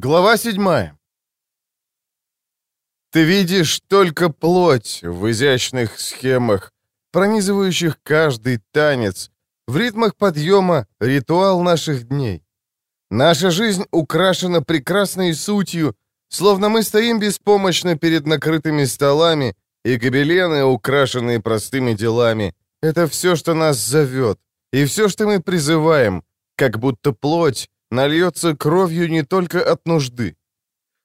Глава 7 Ты видишь только плоть в изящных схемах, пронизывающих каждый танец, в ритмах подъема ритуал наших дней. Наша жизнь украшена прекрасной сутью, словно мы стоим беспомощно перед накрытыми столами, и гобелены, украшенные простыми делами, это все, что нас зовет, и все, что мы призываем, как будто плоть нальется кровью не только от нужды.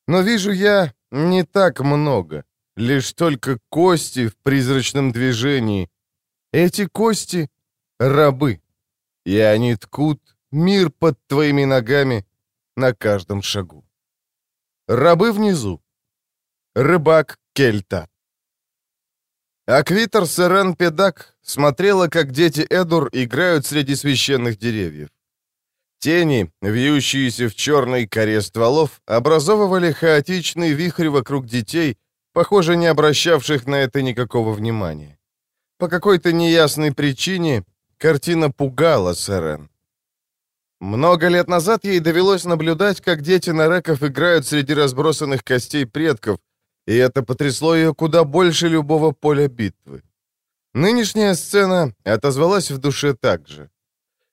Но вижу я не так много, лишь только кости в призрачном движении. Эти кости — рабы, и они ткут мир под твоими ногами на каждом шагу. Рабы внизу. Рыбак Кельта. Аквитер Серен Педак смотрела, как дети Эдур играют среди священных деревьев. Тени, вьющиеся в черной коре стволов, образовывали хаотичный вихрь вокруг детей, похоже, не обращавших на это никакого внимания. По какой-то неясной причине картина пугала Сэрен. Много лет назад ей довелось наблюдать, как дети нареков играют среди разбросанных костей предков, и это потрясло ее куда больше любого поля битвы. Нынешняя сцена отозвалась в душе так же.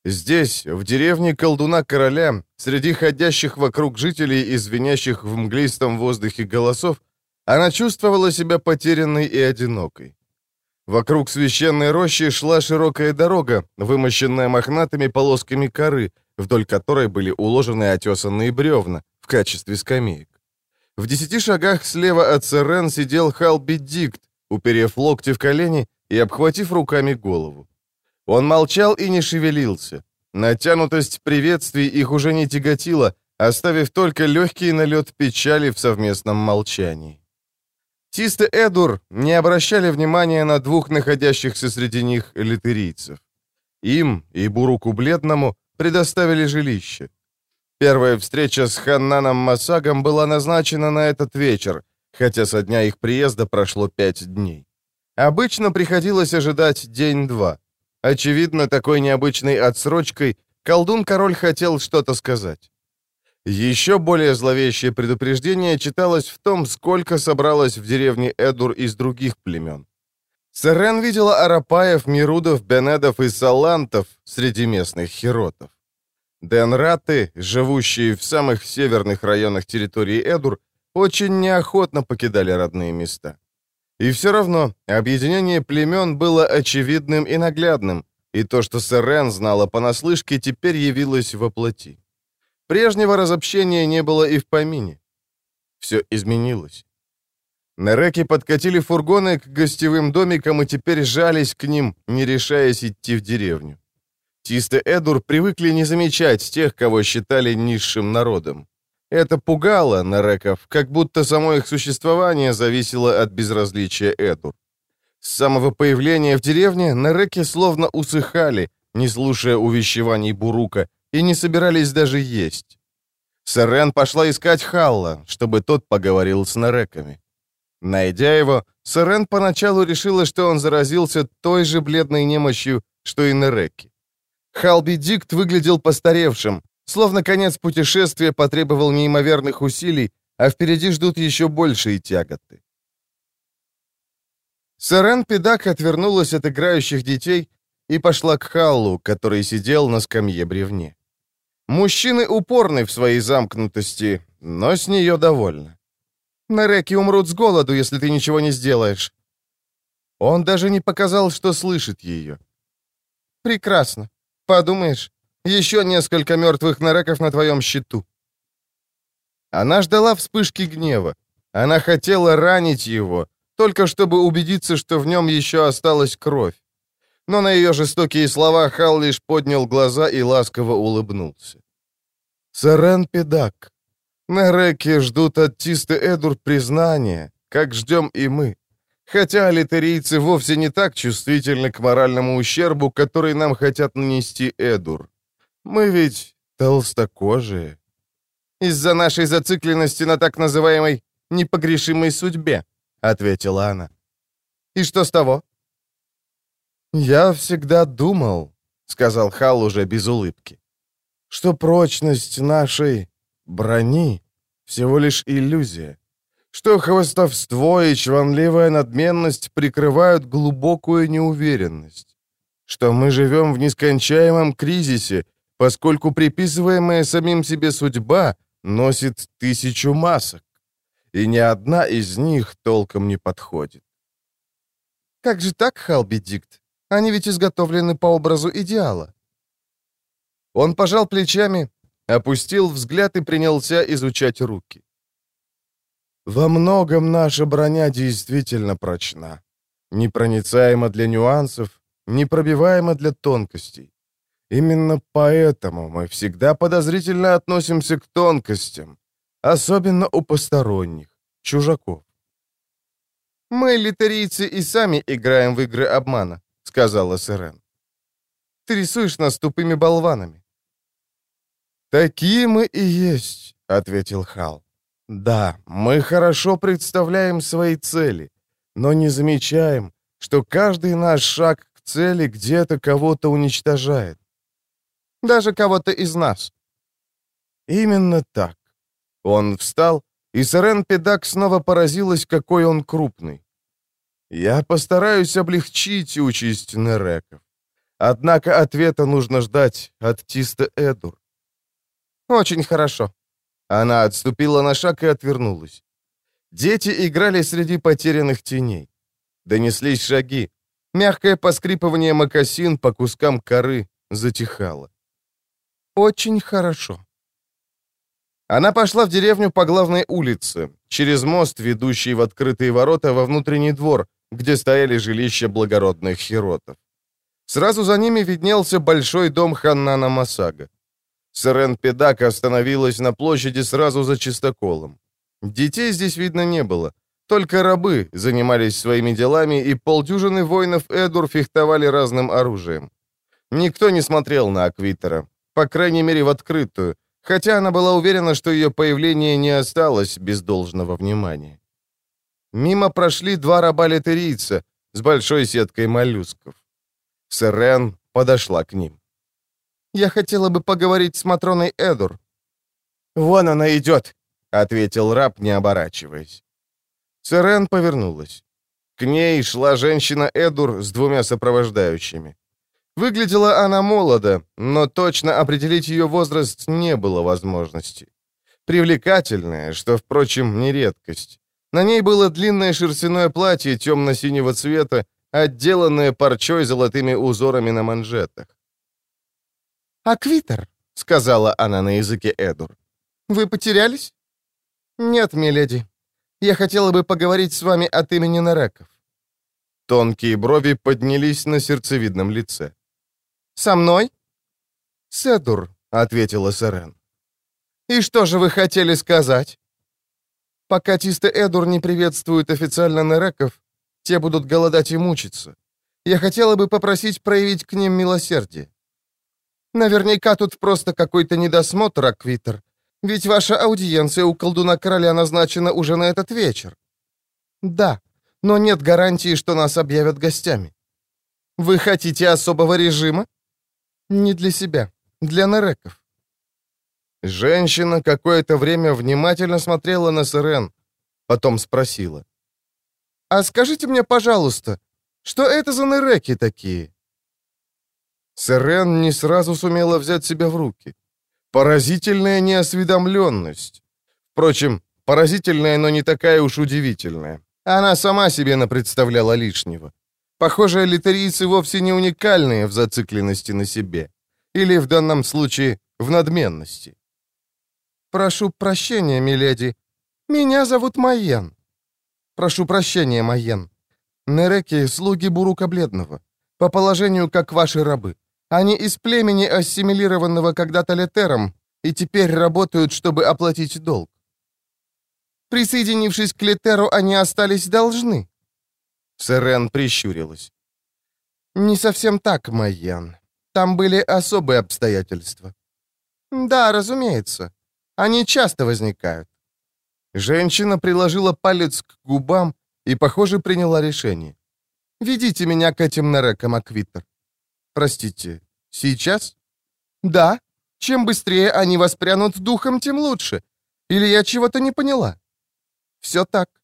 Здесь, в деревне колдуна-короля, среди ходящих вокруг жителей и звенящих в мглистом воздухе голосов, она чувствовала себя потерянной и одинокой. Вокруг священной рощи шла широкая дорога, вымощенная мохнатыми полосками коры, вдоль которой были уложены отесанные бревна в качестве скамеек. В десяти шагах слева от Сэрен сидел Халби Дикт, уперев локти в колени и обхватив руками голову. Он молчал и не шевелился. Натянутость приветствий их уже не тяготила, оставив только легкий налет печали в совместном молчании. Тисты Эдур не обращали внимания на двух находящихся среди них литерийцев. Им и Буруку Бледному предоставили жилище. Первая встреча с Ханнаном Масагом была назначена на этот вечер, хотя со дня их приезда прошло пять дней. Обычно приходилось ожидать день-два. Очевидно, такой необычной отсрочкой колдун-король хотел что-то сказать. Еще более зловещее предупреждение читалось в том, сколько собралось в деревне Эдур из других племен. Сарен видела арапаев, мирудов, бенедов и салантов среди местных хиротов. Денраты, живущие в самых северных районах территории Эдур, очень неохотно покидали родные места. И все равно объединение племен было очевидным и наглядным, и то, что Сэрен знала понаслышке, теперь явилось во плоти. Прежнего разобщения не было и в помине. Все изменилось. Нереки подкатили фургоны к гостевым домикам и теперь жались к ним, не решаясь идти в деревню. Тисты Эдур привыкли не замечать тех, кого считали низшим народом. Это пугало Нареков, как будто само их существование зависело от безразличия Эдур. С самого появления в деревне Нареки словно усыхали, не слушая увещеваний Бурука, и не собирались даже есть. Сарен пошла искать Халла, чтобы тот поговорил с Нареками. Найдя его, Сарен поначалу решила, что он заразился той же бледной немощью, что и Нареки. Халби Дикт выглядел постаревшим, Словно конец путешествия потребовал неимоверных усилий, а впереди ждут еще большие тяготы. Сарен Педак отвернулась от играющих детей и пошла к Халлу, который сидел на скамье бревне. Мужчины упорны в своей замкнутости, но с нее довольны. Нареки умрут с голоду, если ты ничего не сделаешь. Он даже не показал, что слышит ее. Прекрасно. Подумаешь, еще несколько мертвых нареков на твоем счету». Она ждала вспышки гнева. Она хотела ранить его, только чтобы убедиться, что в нем еще осталась кровь. Но на ее жестокие слова Хал лишь поднял глаза и ласково улыбнулся. «Сарен Педак, Нереки ждут от Тисты Эдур признания, как ждем и мы. Хотя литерийцы вовсе не так чувствительны к моральному ущербу, который нам хотят нанести Эдур. Мы ведь толстокожие. Из-за нашей зацикленности на так называемой непогрешимой судьбе, ответила она. И что с того? Я всегда думал, сказал Хал уже без улыбки, что прочность нашей брони всего лишь иллюзия. Что хвостовство и чванливая надменность прикрывают глубокую неуверенность. Что мы живем в нескончаемом кризисе, поскольку приписываемая самим себе судьба носит тысячу масок, и ни одна из них толком не подходит. Как же так, Халбидикт? Они ведь изготовлены по образу идеала. Он пожал плечами, опустил взгляд и принялся изучать руки. Во многом наша броня действительно прочна. Непроницаема для нюансов, непробиваема для тонкостей. Именно поэтому мы всегда подозрительно относимся к тонкостям, особенно у посторонних, чужаков. «Мы, литерийцы, и сами играем в игры обмана», — сказала Сирен. «Ты рисуешь нас тупыми болванами». «Такие мы и есть», — ответил Хал. «Да, мы хорошо представляем свои цели, но не замечаем, что каждый наш шаг к цели где-то кого-то уничтожает. Даже кого-то из нас». «Именно так». Он встал, и Сарен Педак снова поразилась, какой он крупный. «Я постараюсь облегчить участь Нереков. Однако ответа нужно ждать от Тиста Эдур. «Очень хорошо». Она отступила на шаг и отвернулась. Дети играли среди потерянных теней. Донеслись шаги. Мягкое поскрипывание мокасин по кускам коры затихало. «Очень хорошо». Она пошла в деревню по главной улице, через мост, ведущий в открытые ворота во внутренний двор, где стояли жилища благородных хиротов. Сразу за ними виднелся большой дом Ханнана Масага. Сырен Педак остановилась на площади сразу за чистоколом. Детей здесь видно не было. Только рабы занимались своими делами, и полдюжины воинов Эдур фехтовали разным оружием. Никто не смотрел на Аквитера, по крайней мере в открытую, хотя она была уверена, что ее появление не осталось без должного внимания. Мимо прошли два раба-литерийца с большой сеткой моллюсков. Сырен подошла к ним. Я хотела бы поговорить с Матроной Эдур». «Вон она идет», — ответил раб, не оборачиваясь. Сирен повернулась. К ней шла женщина Эдур с двумя сопровождающими. Выглядела она молодо, но точно определить ее возраст не было возможности. Привлекательная, что, впрочем, не редкость. На ней было длинное шерстяное платье темно-синего цвета, отделанное парчой золотыми узорами на манжетах. «Аквитер», — сказала она на языке Эдур. «Вы потерялись?» «Нет, миледи. Я хотела бы поговорить с вами от имени Нареков». Тонкие брови поднялись на сердцевидном лице. «Со мной?» «Седур», — ответила Сарен. «И что же вы хотели сказать?» «Пока Тисты Эдур не приветствуют официально Нереков, те будут голодать и мучиться. Я хотела бы попросить проявить к ним милосердие. Наверняка тут просто какой-то недосмотр, Аквитер. Ведь ваша аудиенция у колдуна короля назначена уже на этот вечер. Да, но нет гарантии, что нас объявят гостями. Вы хотите особого режима? Не для себя, для нареков. Женщина какое-то время внимательно смотрела на Сирен, потом спросила. «А скажите мне, пожалуйста, что это за нереки такие?» Сирен не сразу сумела взять себя в руки. Поразительная неосведомленность. Впрочем, поразительная, но не такая уж удивительная. Она сама себе напредставляла лишнего. Похоже, литерийцы вовсе не уникальные в зацикленности на себе. Или, в данном случае, в надменности. «Прошу прощения, миледи. Меня зовут Майен». «Прошу прощения, Майен. Нереки — слуги Бурука Бледного. По положению, как ваши рабы. Они из племени, ассимилированного когда-то Летером, и теперь работают, чтобы оплатить долг. Присоединившись к Летеру, они остались должны. Сэрен прищурилась. «Не совсем так, Майян. Там были особые обстоятельства». «Да, разумеется. Они часто возникают». Женщина приложила палец к губам и, похоже, приняла решение. «Ведите меня к этим нарекам, Аквитер. Простите, сейчас? Да. Чем быстрее они воспрянут духом, тем лучше. Или я чего-то не поняла? Все так.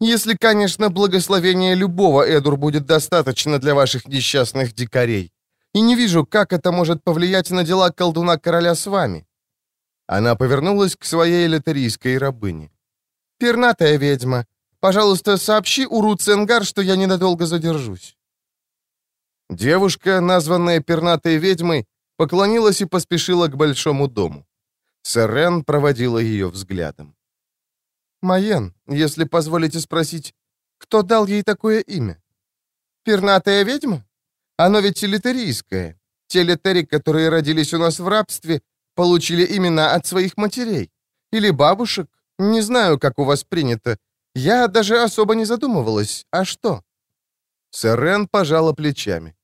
Если, конечно, благословения любого Эдур будет достаточно для ваших несчастных дикарей. И не вижу, как это может повлиять на дела колдуна-короля с вами. Она повернулась к своей литерийской рабыне. «Пернатая ведьма, пожалуйста, сообщи Уру Ценгар, что я ненадолго задержусь». Девушка, названная пернатой ведьмой, поклонилась и поспешила к большому дому. Сэрен проводила ее взглядом. «Майен, если позволите спросить, кто дал ей такое имя?» «Пернатая ведьма? Оно ведь литерийское. Те литери, которые родились у нас в рабстве, получили имена от своих матерей. Или бабушек. Не знаю, как у вас принято. Я даже особо не задумывалась. А что?» Сэрен пожала плечами.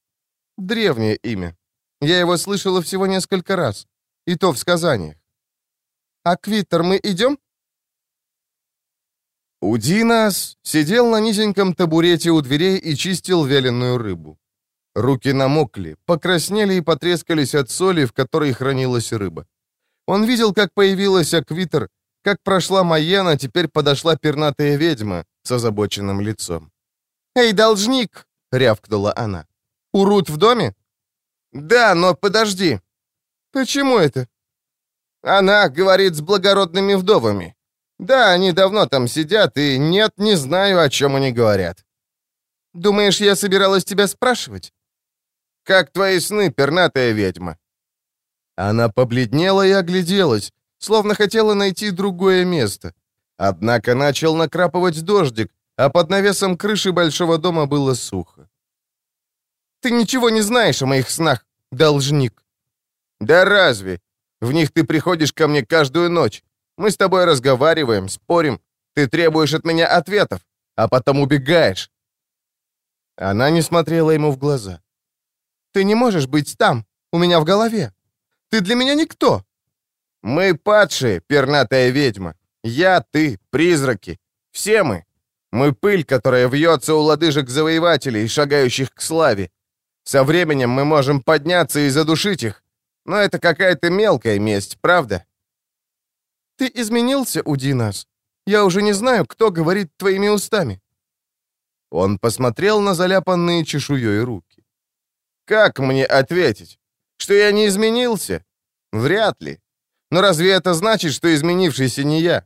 «Древнее имя. Я его слышала всего несколько раз. И то в сказаниях. А Квиттер мы идем?» Удинас сидел на низеньком табурете у дверей и чистил вяленую рыбу. Руки намокли, покраснели и потрескались от соли, в которой хранилась рыба. Он видел, как появилась Аквитер, как прошла Майена, теперь подошла пернатая ведьма с озабоченным лицом. «Эй, должник!» — рявкнула она. «Урут в доме?» «Да, но подожди». «Почему это?» «Она говорит с благородными вдовами. Да, они давно там сидят, и нет, не знаю, о чем они говорят». «Думаешь, я собиралась тебя спрашивать?» «Как твои сны, пернатая ведьма?» Она побледнела и огляделась, словно хотела найти другое место. Однако начал накрапывать дождик, а под навесом крыши большого дома было сухо. «Ты ничего не знаешь о моих снах, должник». «Да разве? В них ты приходишь ко мне каждую ночь. Мы с тобой разговариваем, спорим. Ты требуешь от меня ответов, а потом убегаешь». Она не смотрела ему в глаза. «Ты не можешь быть там, у меня в голове. Ты для меня никто». «Мы падшие, пернатая ведьма. Я, ты, призраки. Все мы. Мы пыль, которая вьется у лодыжек завоевателей, шагающих к славе. Со временем мы можем подняться и задушить их. Но это какая-то мелкая месть, правда?» «Ты изменился, Удинас. Я уже не знаю, кто говорит твоими устами». Он посмотрел на заляпанные чешуей руки. «Как мне ответить? Что я не изменился? Вряд ли. Но разве это значит, что изменившийся не я?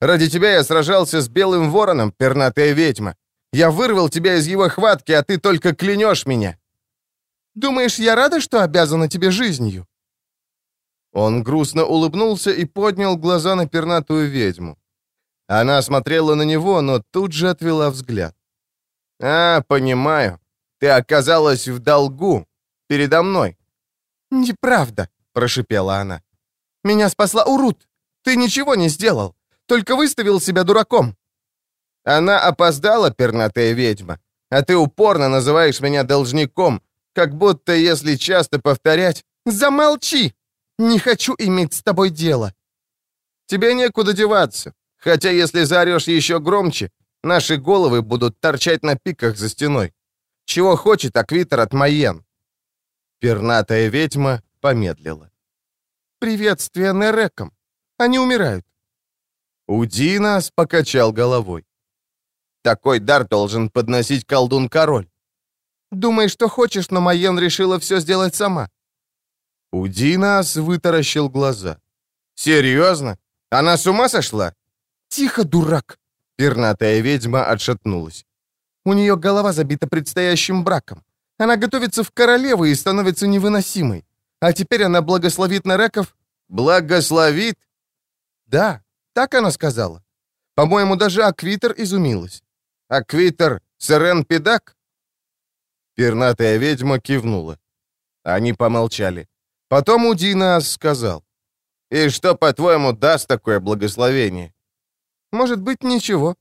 Ради тебя я сражался с белым вороном, пернатая ведьма. Я вырвал тебя из его хватки, а ты только клянешь меня. Думаешь, я рада, что обязана тебе жизнью?» Он грустно улыбнулся и поднял глаза на пернатую ведьму. Она смотрела на него, но тут же отвела взгляд. «А, понимаю. Ты оказалась в долгу. Передо мной». «Неправда», — прошипела она. «Меня спасла Урут. Ты ничего не сделал. Только выставил себя дураком». Она опоздала, пернатая ведьма. А ты упорно называешь меня должником, как будто если часто повторять «Замолчи! Не хочу иметь с тобой дело!» Тебе некуда деваться, хотя если заорешь еще громче, наши головы будут торчать на пиках за стеной. Чего хочет Аквитер от Майен?» Пернатая ведьма помедлила. «Приветствие Нерекам. Они умирают». Удинас покачал головой. «Такой дар должен подносить колдун-король. Думай, что хочешь, но Майен решила все сделать сама». Удинас вытаращил глаза. «Серьезно? Она с ума сошла?» «Тихо, дурак!» Пернатая ведьма отшатнулась. У нее голова забита предстоящим браком. Она готовится в королевы и становится невыносимой. А теперь она благословит Нареков. Благословит? Да, так она сказала. По-моему, даже Аквитер изумилась. Аквитер Сырен Педак? Пернатая ведьма кивнула. Они помолчали. Потом Удинас сказал. «И что, по-твоему, даст такое благословение?» «Может быть, ничего.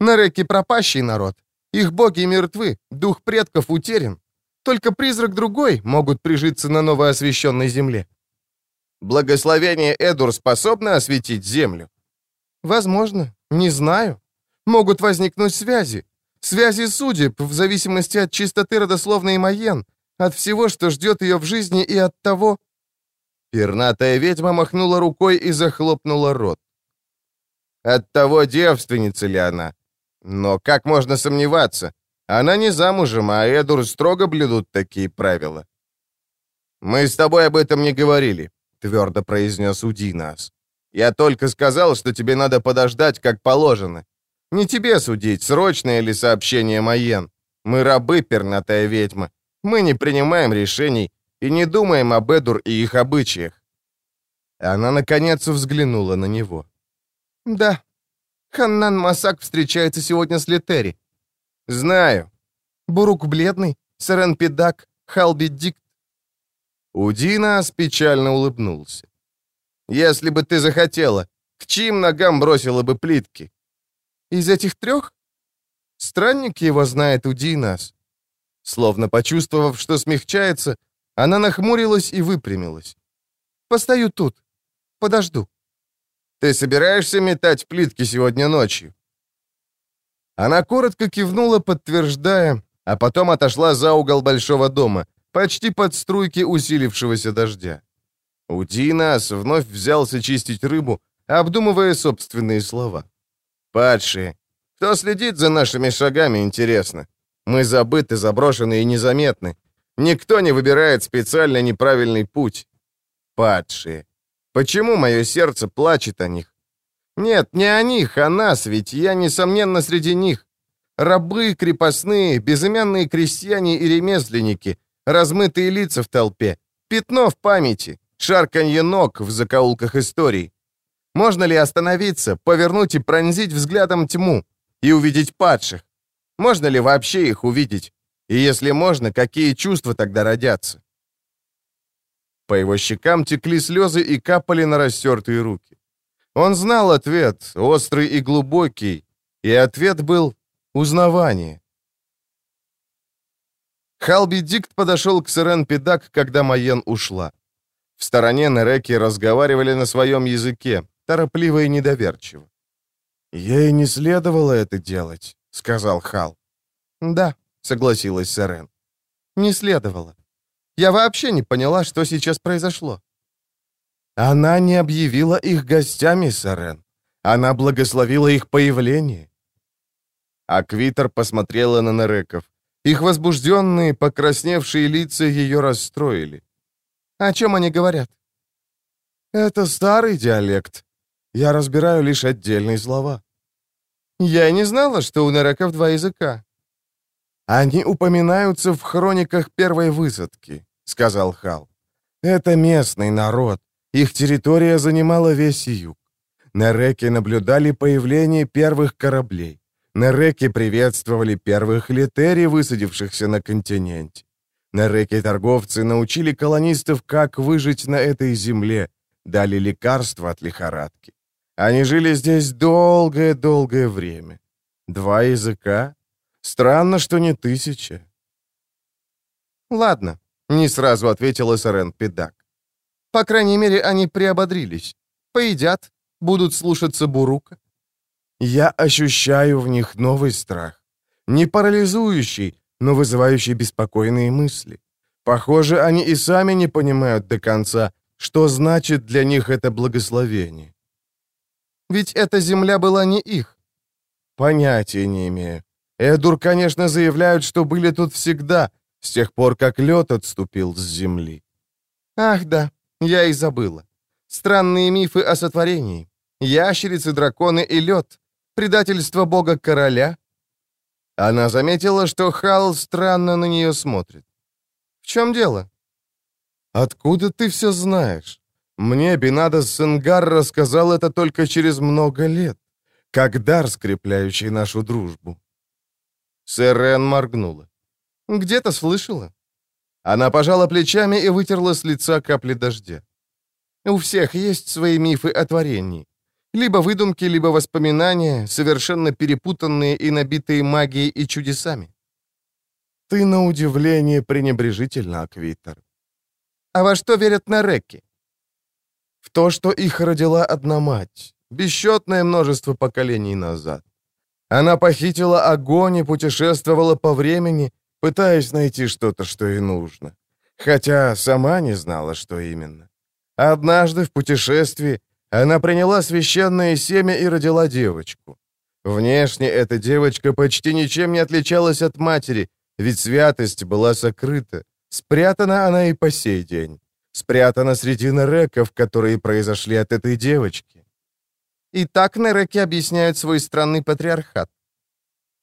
Нареки пропащий народ. Их боги мертвы, дух предков утерян. Только призрак другой могут прижиться на новоосвященной земле. Благословение Эдур способно осветить землю? Возможно, не знаю. Могут возникнуть связи. Связи судеб в зависимости от чистоты родословной Майен, от всего, что ждет ее в жизни и от того... Пернатая ведьма махнула рукой и захлопнула рот. От того, девственница ли она. Но как можно сомневаться? Она не замужем, а Эдур строго блюдут такие правила. «Мы с тобой об этом не говорили», — твердо произнес Удинас. «Я только сказал, что тебе надо подождать, как положено. Не тебе судить, срочное ли сообщение Майен. Мы рабы, пернатая ведьма. Мы не принимаем решений и не думаем об Эдур и их обычаях». Она, наконец, взглянула на него. «Да, Ханнан Масак встречается сегодня с Летери». «Знаю». «Бурук Бледный, Сарен Педак, Халби Дикт». Удинас печально улыбнулся. «Если бы ты захотела, к чьим ногам бросила бы плитки?» «Из этих трех?» Странник его знает Удинас. Словно почувствовав, что смягчается, она нахмурилась и выпрямилась. «Постою тут. Подожду». Ты собираешься метать плитки сегодня ночью?» Она коротко кивнула, подтверждая, а потом отошла за угол большого дома, почти под струйки усилившегося дождя. Удинас вновь взялся чистить рыбу, обдумывая собственные слова. «Падшие, кто следит за нашими шагами, интересно? Мы забыты, заброшены и незаметны. Никто не выбирает специально неправильный путь. Падшие. Почему мое сердце плачет о них? Нет, не о них, а нас, ведь я, несомненно, среди них. Рабы, крепостные, безымянные крестьяне и ремесленники, размытые лица в толпе, пятно в памяти, шарканье ног в закоулках истории. Можно ли остановиться, повернуть и пронзить взглядом тьму и увидеть падших? Можно ли вообще их увидеть? И если можно, какие чувства тогда родятся? По его щекам текли слезы и капали на растертые руки. Он знал ответ, острый и глубокий, и ответ был узнавание. Халби Дикт подошел к Сирен Педак, когда Майен ушла. В стороне Нереки разговаривали на своем языке, торопливо и недоверчиво. «Ей не следовало это делать», — сказал Хал. «Да», — согласилась Сирен. «Не следовало. Я вообще не поняла, что сейчас произошло». Она не объявила их гостями, Сарен. Она благословила их появление. Аквитер посмотрела на Нареков. Их возбужденные, покрасневшие лица ее расстроили. «О чем они говорят?» «Это старый диалект. Я разбираю лишь отдельные слова». «Я не знала, что у Нареков два языка». «Они упоминаются в хрониках первой высадки», — сказал Хал. «Это местный народ. Их территория занимала весь юг. Нереки наблюдали появление первых кораблей. Нереки приветствовали первых летери, высадившихся на континенте. Нереки-торговцы научили колонистов, как выжить на этой земле, дали лекарства от лихорадки. Они жили здесь долгое-долгое время. Два языка? Странно, что не тысяча. «Ладно», — не сразу ответила Сарен Педак. «По крайней мере, они приободрились. Поедят, будут слушаться Бурука». «Я ощущаю в них новый страх. Не парализующий, но вызывающий беспокойные мысли. Похоже, они и сами не понимают до конца, что значит для них это благословение». «Ведь эта земля была не их». «Понятия не имею. Эдур, конечно, заявляют, что были тут всегда, с тех пор, как лед отступил с земли». «Ах да, я и забыла. Странные мифы о сотворении. Ящерицы, драконы и лед. Предательство бога-короля». Она заметила, что Хал странно на нее смотрит. «В чем дело?» «Откуда ты все знаешь? Мне Бенадос Сенгар рассказал это только через много лет, как дар, скрепляющий нашу дружбу». Сэрен моргнула. «Где-то слышала». Она пожала плечами и вытерла с лица капли дождя. «У всех есть свои мифы о творении. Либо выдумки, либо воспоминания, совершенно перепутанные и набитые магией и чудесами». «Ты, на удивление, пренебрежительно, Аквитер». «А во что верят на Рекки?» «В то, что их родила одна мать, бесчетное множество поколений назад. Она похитила огонь и путешествовала по времени, пытаясь найти что-то, что ей нужно. Хотя сама не знала, что именно. Однажды в путешествии Она приняла священное семя и родила девочку. Внешне эта девочка почти ничем не отличалась от матери, ведь святость была сокрыта. Спрятана она и по сей день. Спрятана среди нареков, которые произошли от этой девочки. И так нареки объясняют свой странный патриархат.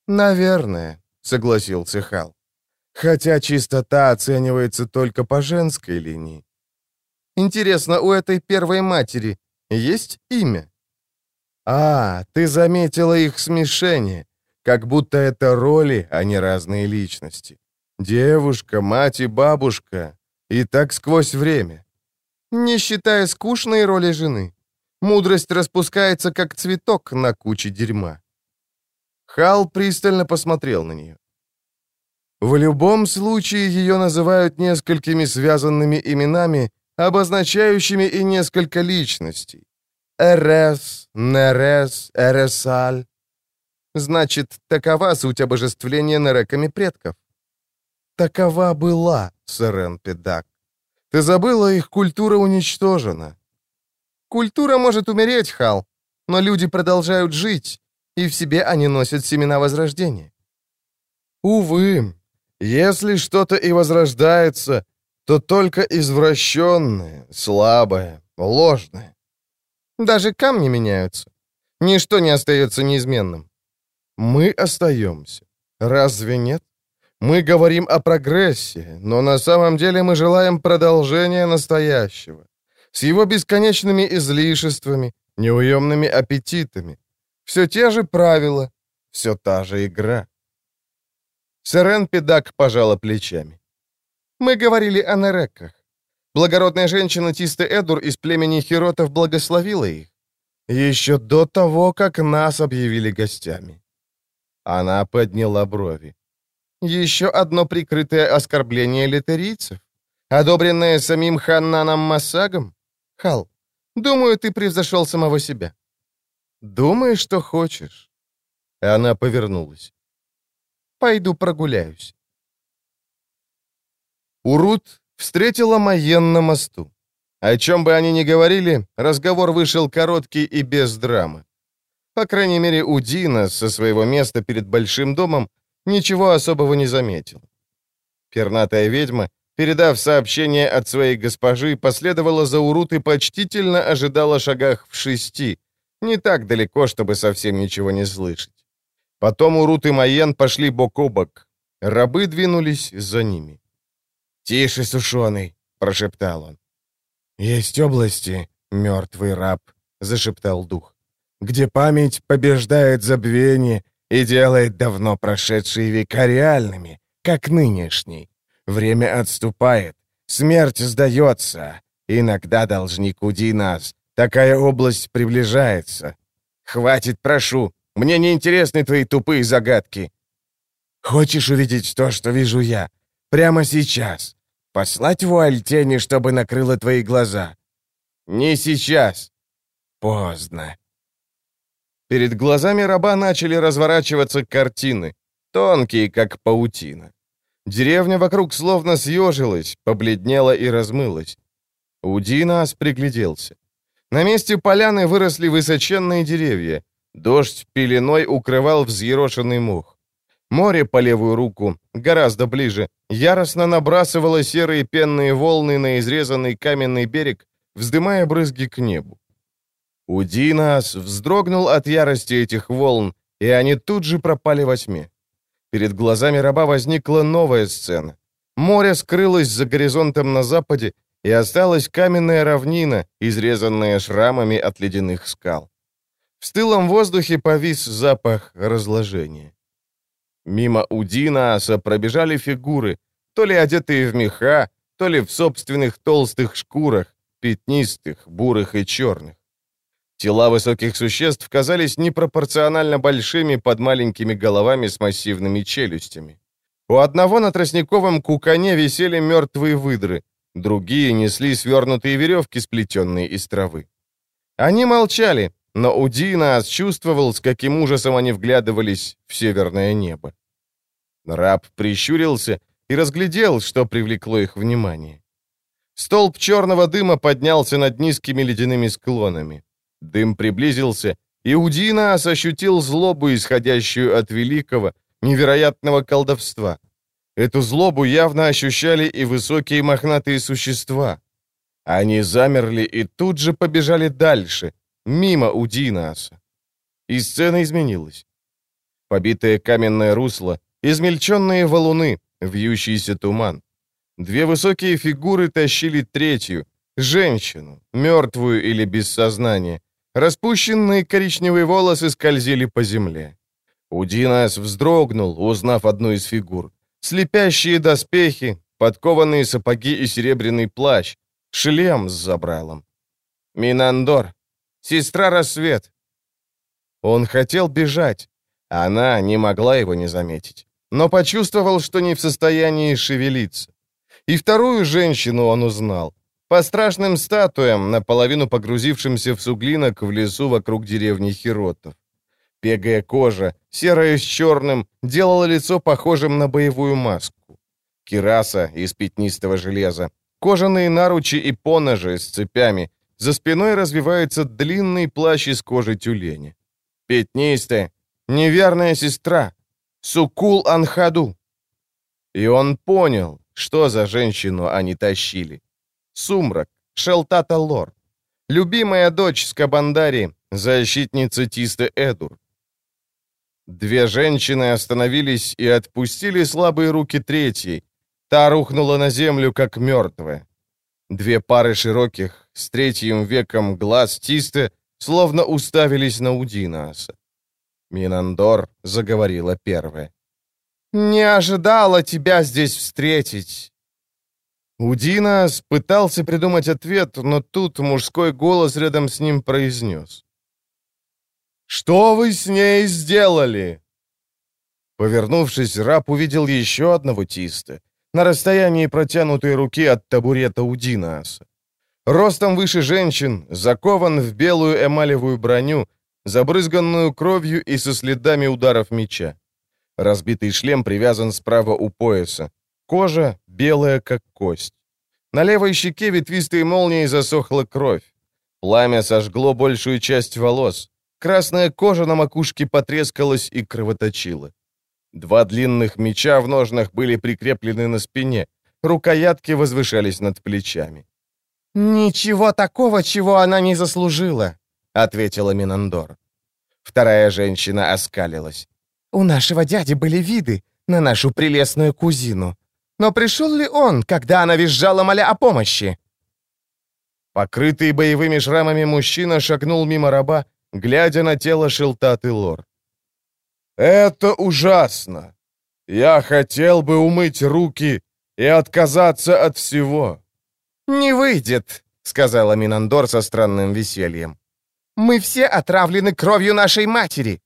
«Наверное», — согласился Хал. «Хотя чистота оценивается только по женской линии». «Интересно, у этой первой матери есть имя?» «А, ты заметила их смешение, как будто это роли, а не разные личности. Девушка, мать и бабушка, и так сквозь время». «Не считая скучной роли жены. Мудрость распускается, как цветок на куче дерьма». Хал пристально посмотрел на нее. В любом случае ее называют несколькими связанными именами, обозначающими и несколько личностей. Эрес, Нерес, Эресаль. Значит, такова суть обожествления нареками предков. Такова была, Сырен Педак. Ты забыла, их культура уничтожена. Культура может умереть, Хал, но люди продолжают жить, и в себе они носят семена возрождения. Увы, если что-то и возрождается, то только извращенное, слабое, ложное. Даже камни меняются. Ничто не остается неизменным. Мы остаемся. Разве нет? Мы говорим о прогрессе, но на самом деле мы желаем продолжения настоящего. С его бесконечными излишествами, неуемными аппетитами, все те же правила, все та же игра. Сирен Педак пожала плечами. Мы говорили о Нерекках. Благородная женщина Тисты Эдур из племени Хиротов благословила их. Еще до того, как нас объявили гостями. Она подняла брови. Еще одно прикрытое оскорбление литерийцев, одобренное самим Ханнаном Масагом. Хал, думаю, ты превзошел самого себя. Думай, что хочешь». Она повернулась. «Пойду прогуляюсь». Урут встретила Майен на мосту. О чем бы они ни говорили, разговор вышел короткий и без драмы. По крайней мере, Удина со своего места перед большим домом ничего особого не заметил. Пернатая ведьма, передав сообщение от своей госпожи, последовала за Урут и почтительно ожидала шагах в шести, не так далеко, чтобы совсем ничего не слышать. Потом Урут и Майен пошли бок о бок. Рабы двинулись за ними. «Тише, сушеный!» — прошептал он. «Есть области, мертвый раб», — зашептал дух, «где память побеждает забвение и делает давно прошедшие века реальными, как нынешний. Время отступает, смерть сдается. Иногда должник уди нас, Такая область приближается. Хватит, прошу. Мне не интересны твои тупые загадки. Хочешь увидеть то, что вижу я? Прямо сейчас. Послать вуаль тени, чтобы накрыла твои глаза? Не сейчас. Поздно. Перед глазами раба начали разворачиваться картины, тонкие, как паутина. Деревня вокруг словно съежилась, побледнела и размылась. Удинас пригляделся. На месте поляны выросли высоченные деревья. Дождь пеленой укрывал взъерошенный мух. Море по левую руку, гораздо ближе, яростно набрасывало серые пенные волны на изрезанный каменный берег, вздымая брызги к небу. Удинас вздрогнул от ярости этих волн, и они тут же пропали во тьме. Перед глазами раба возникла новая сцена. Море скрылось за горизонтом на западе, и осталась каменная равнина, изрезанная шрамами от ледяных скал. В стылом воздухе повис запах разложения. Мимо Удинаса пробежали фигуры, то ли одетые в меха, то ли в собственных толстых шкурах, пятнистых, бурых и черных. Тела высоких существ казались непропорционально большими под маленькими головами с массивными челюстями. У одного на тростниковом кукане висели мертвые выдры, Другие несли свернутые веревки, сплетенные из травы. Они молчали, но Удинас чувствовал, с каким ужасом они вглядывались в северное небо. Раб прищурился и разглядел, что привлекло их внимание. Столб черного дыма поднялся над низкими ледяными склонами. Дым приблизился, и Удинас ощутил злобу, исходящую от великого, невероятного колдовства. Эту злобу явно ощущали и высокие мохнатые существа. Они замерли и тут же побежали дальше, мимо Удинаса. И сцена изменилась. Побитое каменное русло, измельченные валуны, вьющийся туман. Две высокие фигуры тащили третью, женщину, мертвую или без сознания. Распущенные коричневые волосы скользили по земле. Удинас вздрогнул, узнав одну из фигур. Слепящие доспехи, подкованные сапоги и серебряный плащ, шлем с забралом. Минандор, сестра Рассвет. Он хотел бежать. Она не могла его не заметить, но почувствовал, что не в состоянии шевелиться. И вторую женщину он узнал. По страшным статуям, наполовину погрузившимся в суглинок в лесу вокруг деревни Хиротов. Пегая кожа, серая с черным, делала лицо похожим на боевую маску. Кираса из пятнистого железа, кожаные наручи и поножи с цепями. За спиной развивается длинный плащ из кожи тюленя. Пятнистая, неверная сестра, Сукул Анхаду. И он понял, что за женщину они тащили. Сумрак, Шелтата Лор. Любимая дочь Скабандари, защитница Тисты Эдур. Две женщины остановились и отпустили слабые руки третьей. Та рухнула на землю, как мертвая. Две пары широких, с третьим веком глаз Тисты, словно уставились на Удинаса. Минандор заговорила первая. «Не ожидала тебя здесь встретить!» Удинас пытался придумать ответ, но тут мужской голос рядом с ним произнес. «Что вы с ней сделали?» Повернувшись, раб увидел еще одного Тиста, на расстоянии протянутой руки от табурета Удинаса. Ростом выше женщин, закован в белую эмалевую броню, забрызганную кровью и со следами ударов меча. Разбитый шлем привязан справа у пояса. Кожа белая, как кость. На левой щеке ветвистой молнией засохла кровь. Пламя сожгло большую часть волос. Красная кожа на макушке потрескалась и кровоточила. Два длинных меча в ножнах были прикреплены на спине. Рукоятки возвышались над плечами. «Ничего такого, чего она не заслужила», — ответила Минандор. Вторая женщина оскалилась. «У нашего дяди были виды на нашу прелестную кузину. Но пришел ли он, когда она визжала, моля о помощи?» Покрытый боевыми шрамами мужчина шагнул мимо раба, глядя на тело шелтаты лор. «Это ужасно! Я хотел бы умыть руки и отказаться от всего!» «Не выйдет», — сказала Минандор со странным весельем. «Мы все отравлены кровью нашей матери!»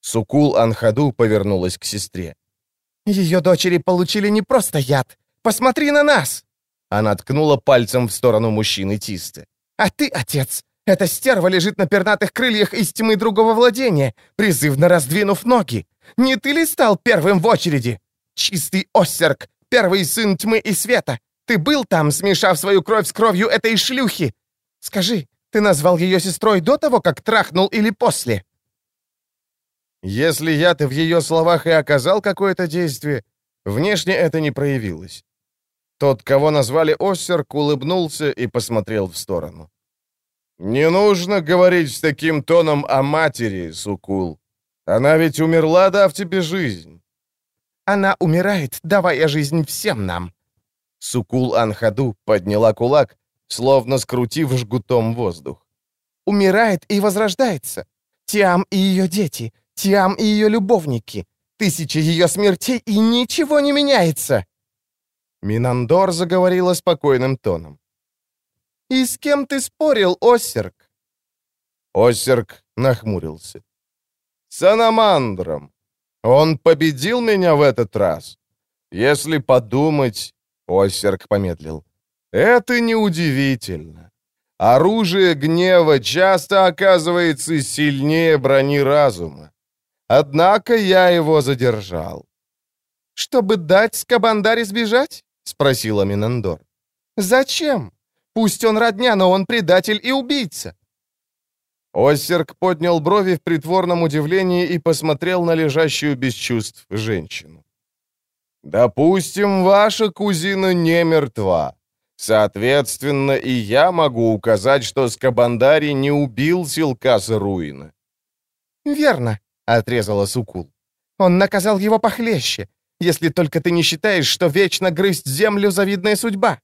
Сукул Анхаду повернулась к сестре. «Ее дочери получили не просто яд. Посмотри на нас!» Она ткнула пальцем в сторону мужчины Тисты. «А ты, отец, эта стерва лежит на пернатых крыльях из тьмы другого владения, призывно раздвинув ноги. Не ты ли стал первым в очереди? Чистый осерк, первый сын тьмы и света. Ты был там, смешав свою кровь с кровью этой шлюхи. Скажи, ты назвал ее сестрой до того, как трахнул или после?» Если яд в ее словах и оказал какое-то действие, внешне это не проявилось. Тот, кого назвали Оссерк, улыбнулся и посмотрел в сторону. «Не нужно говорить с таким тоном о матери, Сукул. Она ведь умерла, дав тебе жизнь». «Она умирает, давая жизнь всем нам». Сукул Анхаду подняла кулак, словно скрутив жгутом воздух. «Умирает и возрождается. Тиам и ее дети, Тиам и ее любовники. Тысячи ее смертей, и ничего не меняется!» Минандор заговорила спокойным тоном. «И с кем ты спорил, Осерк?» Осерк нахмурился. «С Аномандром. Он победил меня в этот раз. Если подумать...» Осерк помедлил. «Это неудивительно. Оружие гнева часто оказывается сильнее брони разума. Однако я его задержал. «Чтобы дать Скабандаре сбежать?» — спросила Минандор. «Зачем? Пусть он родня, но он предатель и убийца». Осерк поднял брови в притворном удивлении и посмотрел на лежащую без чувств женщину. «Допустим, ваша кузина не мертва. Соответственно, и я могу указать, что Скабандари не убил Силкаса Руина». «Верно», — отрезала Сукул. «Он наказал его похлеще, если только ты не считаешь, что вечно грызть землю — завидная судьба».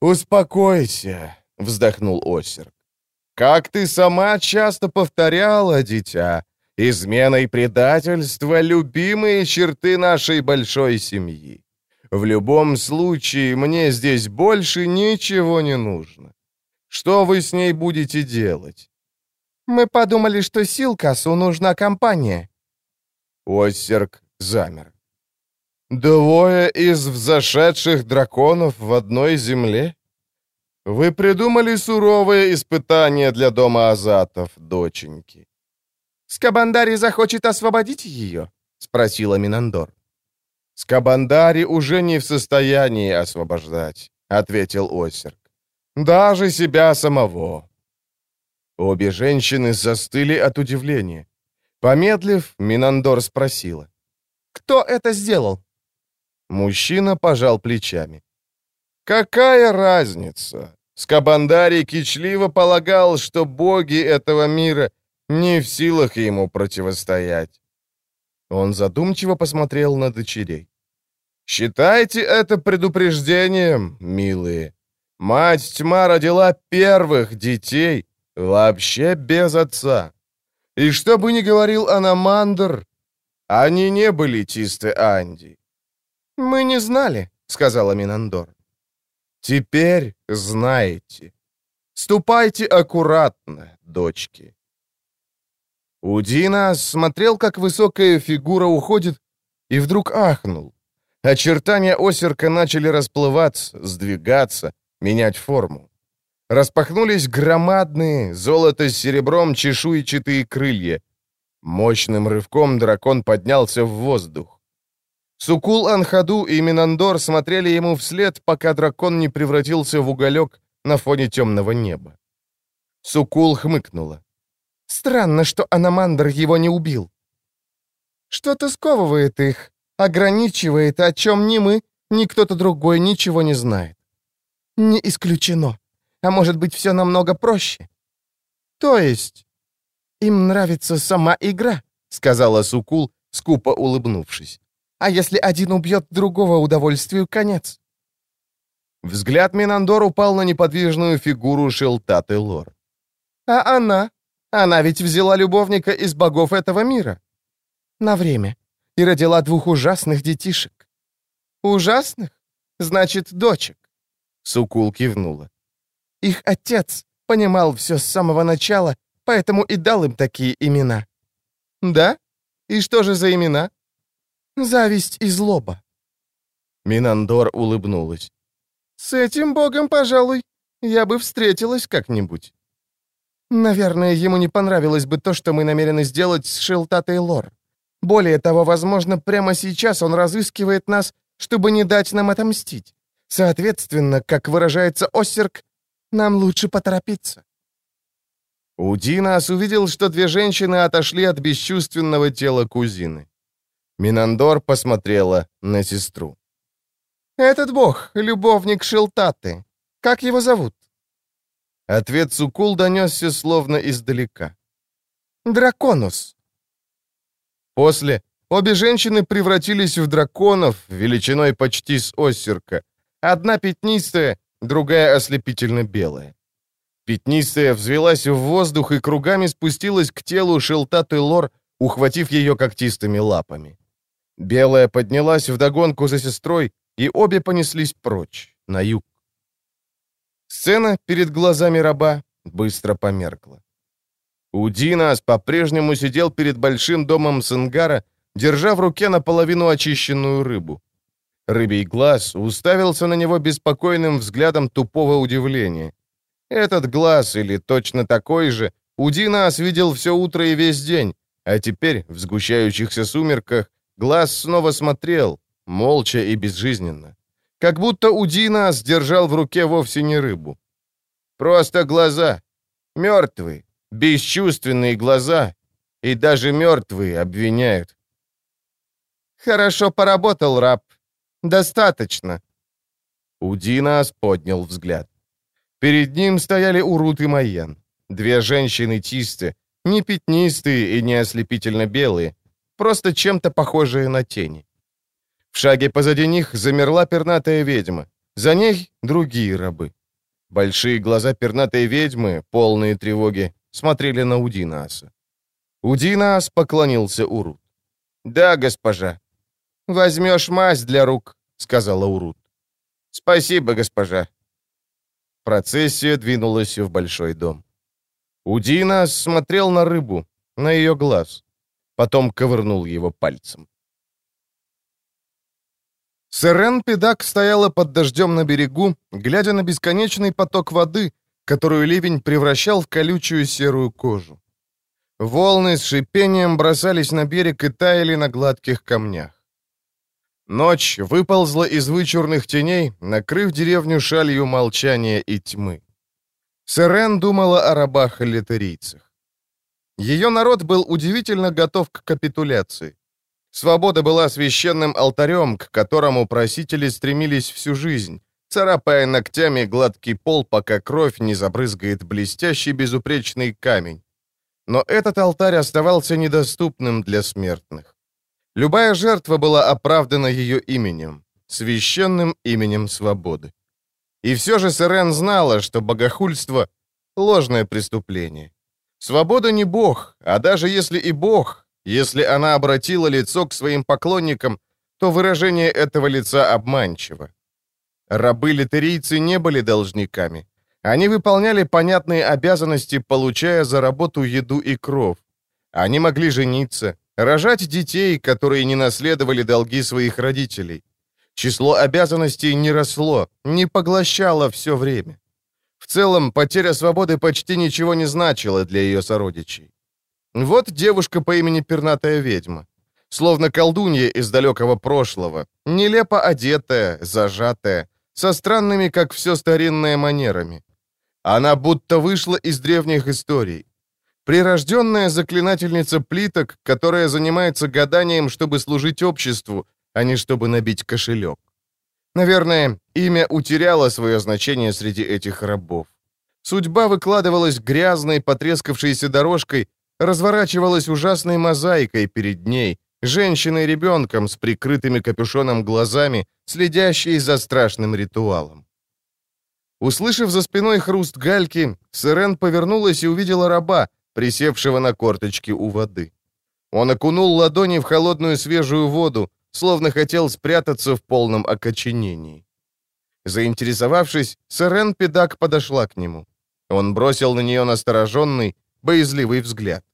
«Успокойся», — вздохнул Осерк. «Как ты сама часто повторяла, дитя, измена и предательство — любимые черты нашей большой семьи. В любом случае, мне здесь больше ничего не нужно. Что вы с ней будете делать?» «Мы подумали, что Силкасу нужна компания». Осерк замер. «Двое из взошедших драконов в одной земле? Вы придумали суровые испытания для дома Азатов, доченьки». «Скабандари захочет освободить ее?» — спросила Минандор. «Скабандари уже не в состоянии освобождать», — ответил Осерк. «Даже себя самого». Обе женщины застыли от удивления. Помедлив, Минандор спросила. «Кто это сделал?» Мужчина пожал плечами. «Какая разница?» Скабандари кичливо полагал, что боги этого мира не в силах ему противостоять. Он задумчиво посмотрел на дочерей. «Считайте это предупреждением, милые. Мать тьма родила первых детей, вообще без отца. И что бы ни говорил Аномандр, они не были чисты Анди. «Мы не знали», — сказала Минандор. «Теперь знаете. Ступайте аккуратно, дочки». Удина смотрел, как высокая фигура уходит, и вдруг ахнул. Очертания осерка начали расплываться, сдвигаться, менять форму. Распахнулись громадные, золото с серебром чешуйчатые крылья. Мощным рывком дракон поднялся в воздух. Сукул Анхаду и Минандор смотрели ему вслед, пока дракон не превратился в уголек на фоне темного неба. Сукул хмыкнула. «Странно, что Аномандр его не убил. Что-то сковывает их, ограничивает, о чем ни мы, ни кто-то другой ничего не знает. Не исключено. А может быть, все намного проще? То есть, им нравится сама игра, сказала Сукул, скупо улыбнувшись. А если один убьет другого, удовольствию конец. Взгляд Минандор упал на неподвижную фигуру Шелтаты Лор. А она? Она ведь взяла любовника из богов этого мира. На время. И родила двух ужасных детишек. Ужасных? Значит, дочек. Сукул кивнула. Их отец понимал все с самого начала, поэтому и дал им такие имена. Да? И что же за имена? Зависть и злоба». Минандор улыбнулась. «С этим богом, пожалуй, я бы встретилась как-нибудь». «Наверное, ему не понравилось бы то, что мы намерены сделать с Шилтатой Лор. Более того, возможно, прямо сейчас он разыскивает нас, чтобы не дать нам отомстить. Соответственно, как выражается Осерк, нам лучше поторопиться». Удинас увидел, что две женщины отошли от бесчувственного тела кузины. Минандор посмотрела на сестру. «Этот бог — любовник Шилтаты. Как его зовут?» Ответ Сукул донесся словно издалека. «Драконус». После обе женщины превратились в драконов величиной почти с осерка. Одна пятнистая, другая ослепительно белая. Пятнистая взвелась в воздух и кругами спустилась к телу Шилтаты Лор, ухватив ее когтистыми лапами. Белая поднялась вдогонку за сестрой, и обе понеслись прочь, на юг. Сцена перед глазами раба быстро померкла. Удинас по-прежнему сидел перед большим домом Сенгара, держа в руке наполовину очищенную рыбу. Рыбий глаз уставился на него беспокойным взглядом тупого удивления. Этот глаз, или точно такой же, Удинас видел все утро и весь день, а теперь, в сгущающихся сумерках, Глаз снова смотрел, молча и безжизненно. Как будто Удина сдержал в руке вовсе не рыбу. Просто глаза. Мертвые. Бесчувственные глаза, и даже мертвые обвиняют. «Хорошо поработал, раб. Достаточно». Удинас поднял взгляд. Перед ним стояли Урут и Майян. Две женщины чистые, не пятнистые и не ослепительно белые, просто чем-то похожие на тени. В шаге позади них замерла пернатая ведьма. За ней другие рабы. Большие глаза пернатой ведьмы, полные тревоги, смотрели на Удинаса. Удинас поклонился Урут. «Да, госпожа». «Возьмешь мазь для рук», — сказала Урут. «Спасибо, госпожа». Процессия двинулась в большой дом. Удинас смотрел на рыбу, на ее глаз. Потом ковырнул его пальцем. Сэрен Педак стояла под дождем на берегу, глядя на бесконечный поток воды, которую ливень превращал в колючую серую кожу. Волны с шипением бросались на берег и таяли на гладких камнях. Ночь выползла из вычурных теней, накрыв деревню шалью молчания и тьмы. Сэрен думала о рабах-литерийцах. Ее народ был удивительно готов к капитуляции. Свобода была священным алтарем, к которому просители стремились всю жизнь, царапая ногтями гладкий пол, пока кровь не забрызгает блестящий безупречный камень. Но этот алтарь оставался недоступным для смертных. Любая жертва была оправдана ее именем, священным именем свободы. И все же Сирен знала, что богохульство — ложное преступление. Свобода не бог, а даже если и бог, если она обратила лицо к своим поклонникам, то выражение этого лица обманчиво. Рабы-литерийцы не были должниками. Они выполняли понятные обязанности, получая за работу еду и кров. Они могли жениться, рожать детей, которые не наследовали долги своих родителей. Число обязанностей не росло, не поглощало все время. В целом, потеря свободы почти ничего не значила для ее сородичей. Вот девушка по имени Пернатая ведьма. Словно колдунья из далекого прошлого, нелепо одетая, зажатая, со странными, как все старинное, манерами. Она будто вышла из древних историй. Прирожденная заклинательница плиток, которая занимается гаданием, чтобы служить обществу, а не чтобы набить кошелек. Наверное, имя утеряло свое значение среди этих рабов. Судьба выкладывалась грязной, потрескавшейся дорожкой, разворачивалась ужасной мозаикой перед ней, женщиной-ребенком с прикрытыми капюшоном глазами, следящей за страшным ритуалом. Услышав за спиной хруст гальки, Сирен повернулась и увидела раба, присевшего на корточки у воды. Он окунул ладони в холодную свежую воду, словно хотел спрятаться в полном окоченении. Заинтересовавшись, Сирен Педак подошла к нему. Он бросил на нее настороженный, боязливый взгляд.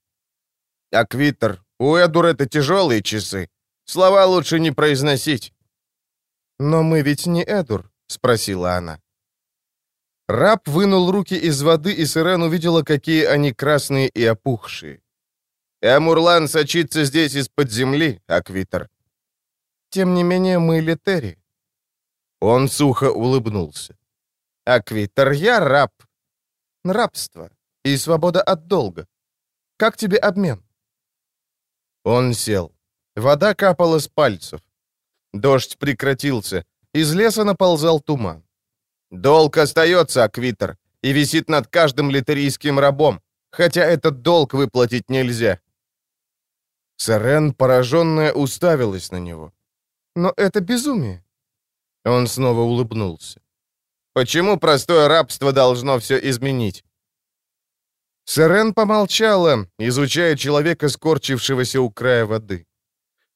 «Аквитер, у Эдур это тяжелые часы. Слова лучше не произносить». «Но мы ведь не Эдур», — спросила она. Раб вынул руки из воды, и Сирен увидела, какие они красные и опухшие. «Эмурлан сочится здесь из-под земли, Аквитер». «Тем не менее, мы летери». Он сухо улыбнулся. «Аквитер, я раб. Рабство и свобода от долга. Как тебе обмен?» Он сел. Вода капала с пальцев. Дождь прекратился. Из леса наползал туман. Долг остается, Аквитер, и висит над каждым литерийским рабом, хотя этот долг выплатить нельзя. Сарен, пораженная, уставилась на него. «Но это безумие». Он снова улыбнулся. «Почему простое рабство должно все изменить?» Сарен помолчала, изучая человека, скорчившегося у края воды.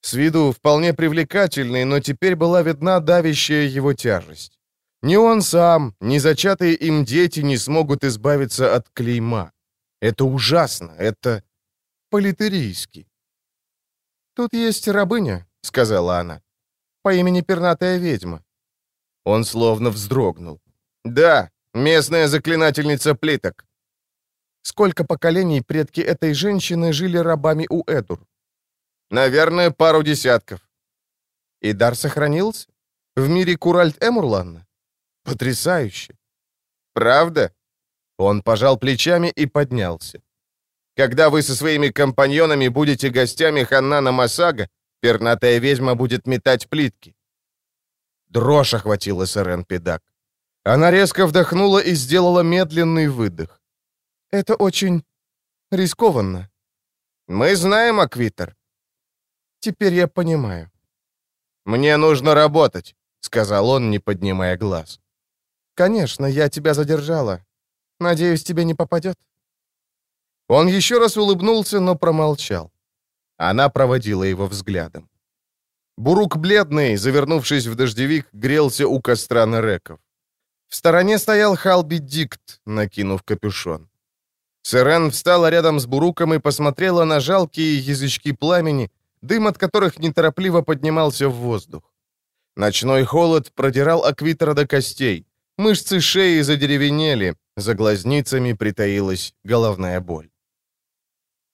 С виду вполне привлекательный, но теперь была видна давящая его тяжесть. Ни он сам, ни зачатые им дети не смогут избавиться от клейма. Это ужасно, это политерийски. «Тут есть рабыня», — сказала она, — «по имени Пернатая ведьма». Он словно вздрогнул. «Да, местная заклинательница плиток». Сколько поколений предки этой женщины жили рабами у Эдур? Наверное, пару десятков. И дар сохранился? В мире Куральт Эмурланна? Потрясающе. Правда? Он пожал плечами и поднялся. Когда вы со своими компаньонами будете гостями Ханнана Масага, пернатая ведьма будет метать плитки. Дрожь охватила Сарен Педак. Она резко вдохнула и сделала медленный выдох. «Это очень рискованно». «Мы знаем, Аквитер». «Теперь я понимаю». «Мне нужно работать», — сказал он, не поднимая глаз. «Конечно, я тебя задержала. Надеюсь, тебе не попадет». Он еще раз улыбнулся, но промолчал. Она проводила его взглядом. Бурук бледный, завернувшись в дождевик, грелся у костра Нереков. В стороне стоял Халби Дикт, накинув капюшон. Сырен встала рядом с Буруком и посмотрела на жалкие язычки пламени, дым от которых неторопливо поднимался в воздух. Ночной холод продирал аквитера до костей, мышцы шеи задеревенели, за глазницами притаилась головная боль.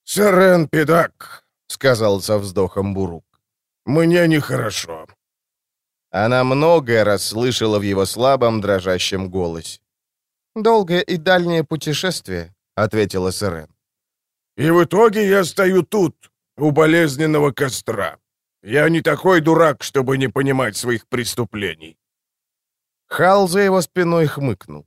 «Сарен Педак», — сказал со вздохом Бурук, — «мне нехорошо». Она многое расслышала в его слабом, дрожащем голосе. «Долгое и дальнее путешествие», — ответила Сарен. «И в итоге я стою тут, у болезненного костра. Я не такой дурак, чтобы не понимать своих преступлений». Хал за его спиной хмыкнул.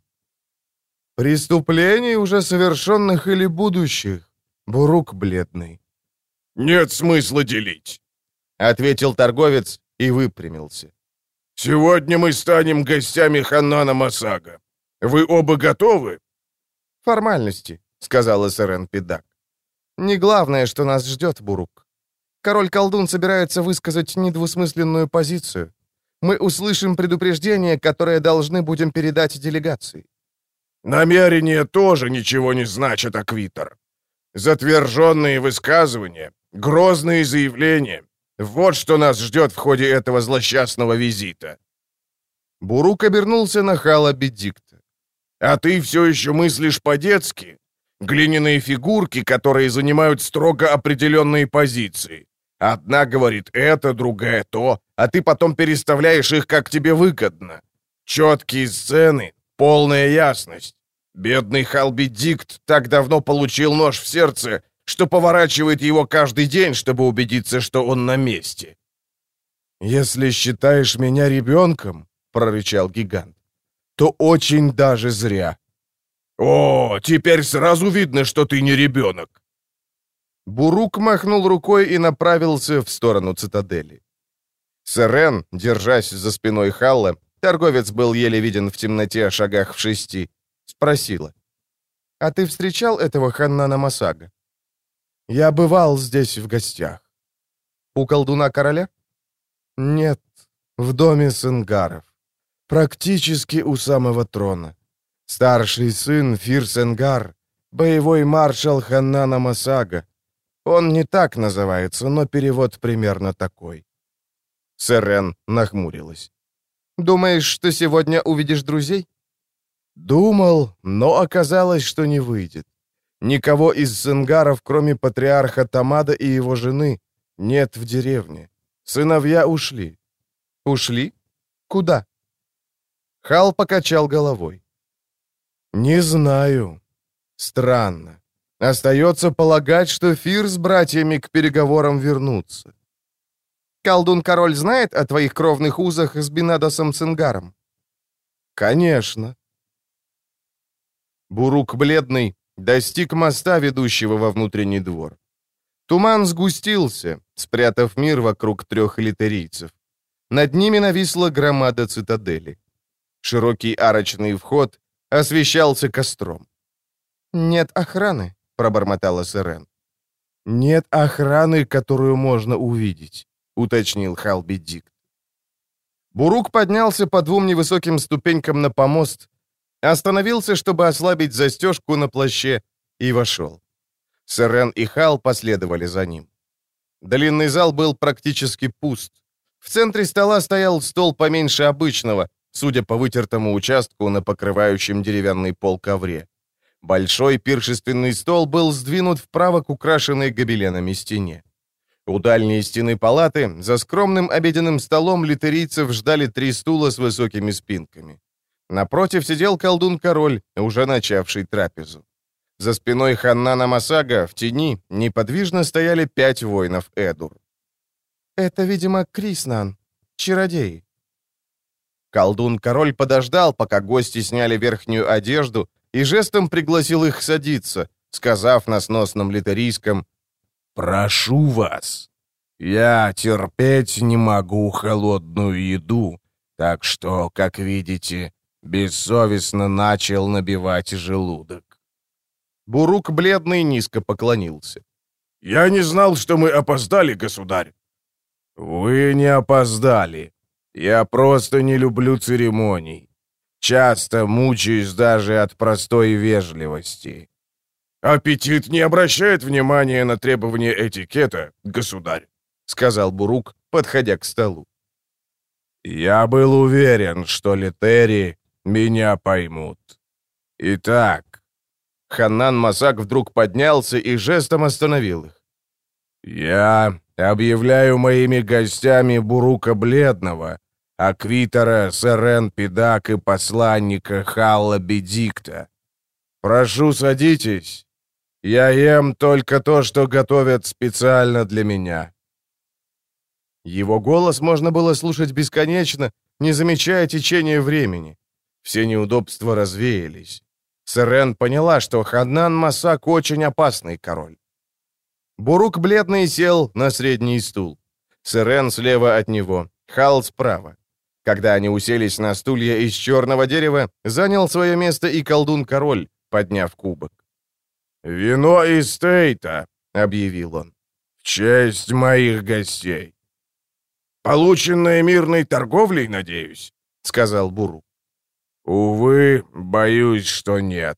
«Преступлений, уже совершенных или будущих? Бурук бледный. «Нет смысла делить», — ответил торговец и выпрямился. «Сегодня мы станем гостями Ханана Масага. Вы оба готовы?» «Формальности», — сказала Сэрен Педак. «Не главное, что нас ждет, Бурук. Король-колдун собирается высказать недвусмысленную позицию. Мы услышим предупреждение, которое должны будем передать делегации». «Намерения тоже ничего не значат, Аквитер. Затверженные высказывания, грозные заявления. Вот что нас ждет в ходе этого злосчастного визита. Бурук обернулся на Хала Бедикта. «А ты все еще мыслишь по-детски? Глиняные фигурки, которые занимают строго определенные позиции. Одна говорит это, другая то, а ты потом переставляешь их, как тебе выгодно. Четкие сцены, полная ясность. Бедный Халби Дикт так давно получил нож в сердце, что поворачивает его каждый день, чтобы убедиться, что он на месте. «Если считаешь меня ребенком», — прорычал гигант, — «то очень даже зря». «О, теперь сразу видно, что ты не ребенок». Бурук махнул рукой и направился в сторону цитадели. Сэрен, держась за спиной Халла, торговец был еле виден в темноте шагах в шести, Спросила. «А ты встречал этого Ханнана Масага?» «Я бывал здесь в гостях». «У колдуна короля?» «Нет, в доме Сенгаров. Практически у самого трона. Старший сын Фир Сенгар, боевой маршал Ханнана Масага. Он не так называется, но перевод примерно такой». Сэрен нахмурилась. «Думаешь, что сегодня увидишь друзей?» Думал, но оказалось, что не выйдет. Никого из сенгаров, кроме патриарха Тамада и его жены, нет в деревне. Сыновья ушли. Ушли? Куда? Хал покачал головой. Не знаю. Странно. Остается полагать, что Фир с братьями к переговорам вернутся. Колдун-король знает о твоих кровных узах с Бинадосом Цингаром? Конечно. Бурук бледный достиг моста, ведущего во внутренний двор. Туман сгустился, спрятав мир вокруг трех литерийцев. Над ними нависла громада цитадели. Широкий арочный вход освещался костром. «Нет охраны», — пробормотала Сирен. «Нет охраны, которую можно увидеть», — уточнил Халби Дикт. Бурук поднялся по двум невысоким ступенькам на помост Остановился, чтобы ослабить застежку на плаще, и вошел. Сэрен и Хал последовали за ним. Длинный зал был практически пуст. В центре стола стоял стол поменьше обычного, судя по вытертому участку на покрывающем деревянный пол ковре. Большой пиршественный стол был сдвинут вправо к украшенной гобеленами стене. У дальней стены палаты за скромным обеденным столом литерийцев ждали три стула с высокими спинками. Напротив сидел колдун-король, уже начавший трапезу. За спиной Ханнана Масага в тени неподвижно стояли пять воинов Эдур. «Это, видимо, Криснан, чародей». Колдун-король подождал, пока гости сняли верхнюю одежду, и жестом пригласил их садиться, сказав на сносном литерийском «Прошу вас, я терпеть не могу холодную еду, так что, как видите, бессовестно начал набивать желудок». Бурук бледный низко поклонился. «Я не знал, что мы опоздали, государь». «Вы не опоздали. Я просто не люблю церемоний. Часто мучаюсь даже от простой вежливости». «Аппетит не обращает внимания на требования этикета, государь», — сказал Бурук, подходя к столу. «Я был уверен, что литери меня поймут. Итак, Ханнан Масак вдруг поднялся и жестом остановил их. «Я объявляю моими гостями Бурука Бледного, Аквитора Сарен Педак и посланника Халла Бедикта. Прошу, садитесь. Я ем только то, что готовят специально для меня». Его голос можно было слушать бесконечно, не замечая течения времени. Все неудобства развеялись. Сырен поняла, что Ханнан Масак очень опасный король. Бурук бледный сел на средний стул. Сырен слева от него, Хал справа. Когда они уселись на стулья из черного дерева, занял свое место и колдун-король, подняв кубок. «Вино из стейта», — объявил он, — «в честь моих гостей». «Полученное мирной торговлей, надеюсь», — сказал Бурук. «Увы, боюсь, что нет».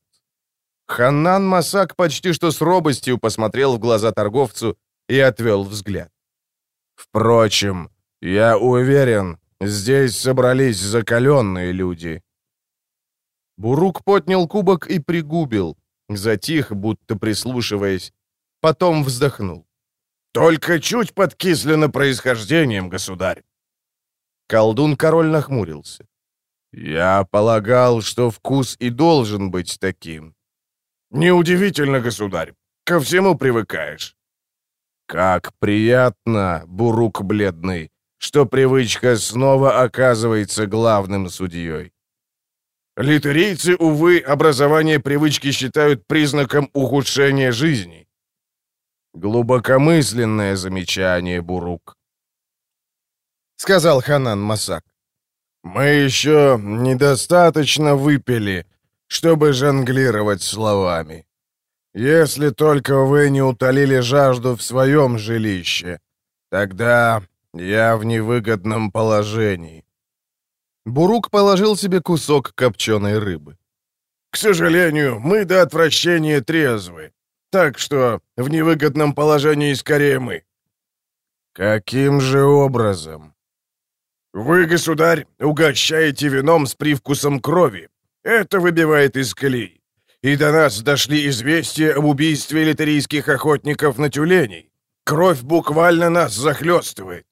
Ханнан Масак почти что с робостью посмотрел в глаза торговцу и отвел взгляд. «Впрочем, я уверен, здесь собрались закаленные люди». Бурук поднял кубок и пригубил, затих, будто прислушиваясь, потом вздохнул. «Только чуть подкислено происхождением, государь». Колдун-король нахмурился. «Я полагал, что вкус и должен быть таким». «Неудивительно, государь. Ко всему привыкаешь». «Как приятно, бурук бледный, что привычка снова оказывается главным судьей». Литерийцы, увы, образование привычки считают признаком ухудшения жизни. Глубокомысленное замечание, Бурук. Сказал Ханан Масак. Мы еще недостаточно выпили, чтобы жонглировать словами. Если только вы не утолили жажду в своем жилище, тогда я в невыгодном положении». Бурук положил себе кусок копченой рыбы. «К сожалению, мы до отвращения трезвы, так что в невыгодном положении скорее мы». «Каким же образом?» «Вы, государь, угощаете вином с привкусом крови. Это выбивает из колеи. И до нас дошли известия об убийстве литерийских охотников на тюленей. Кровь буквально нас захлестывает».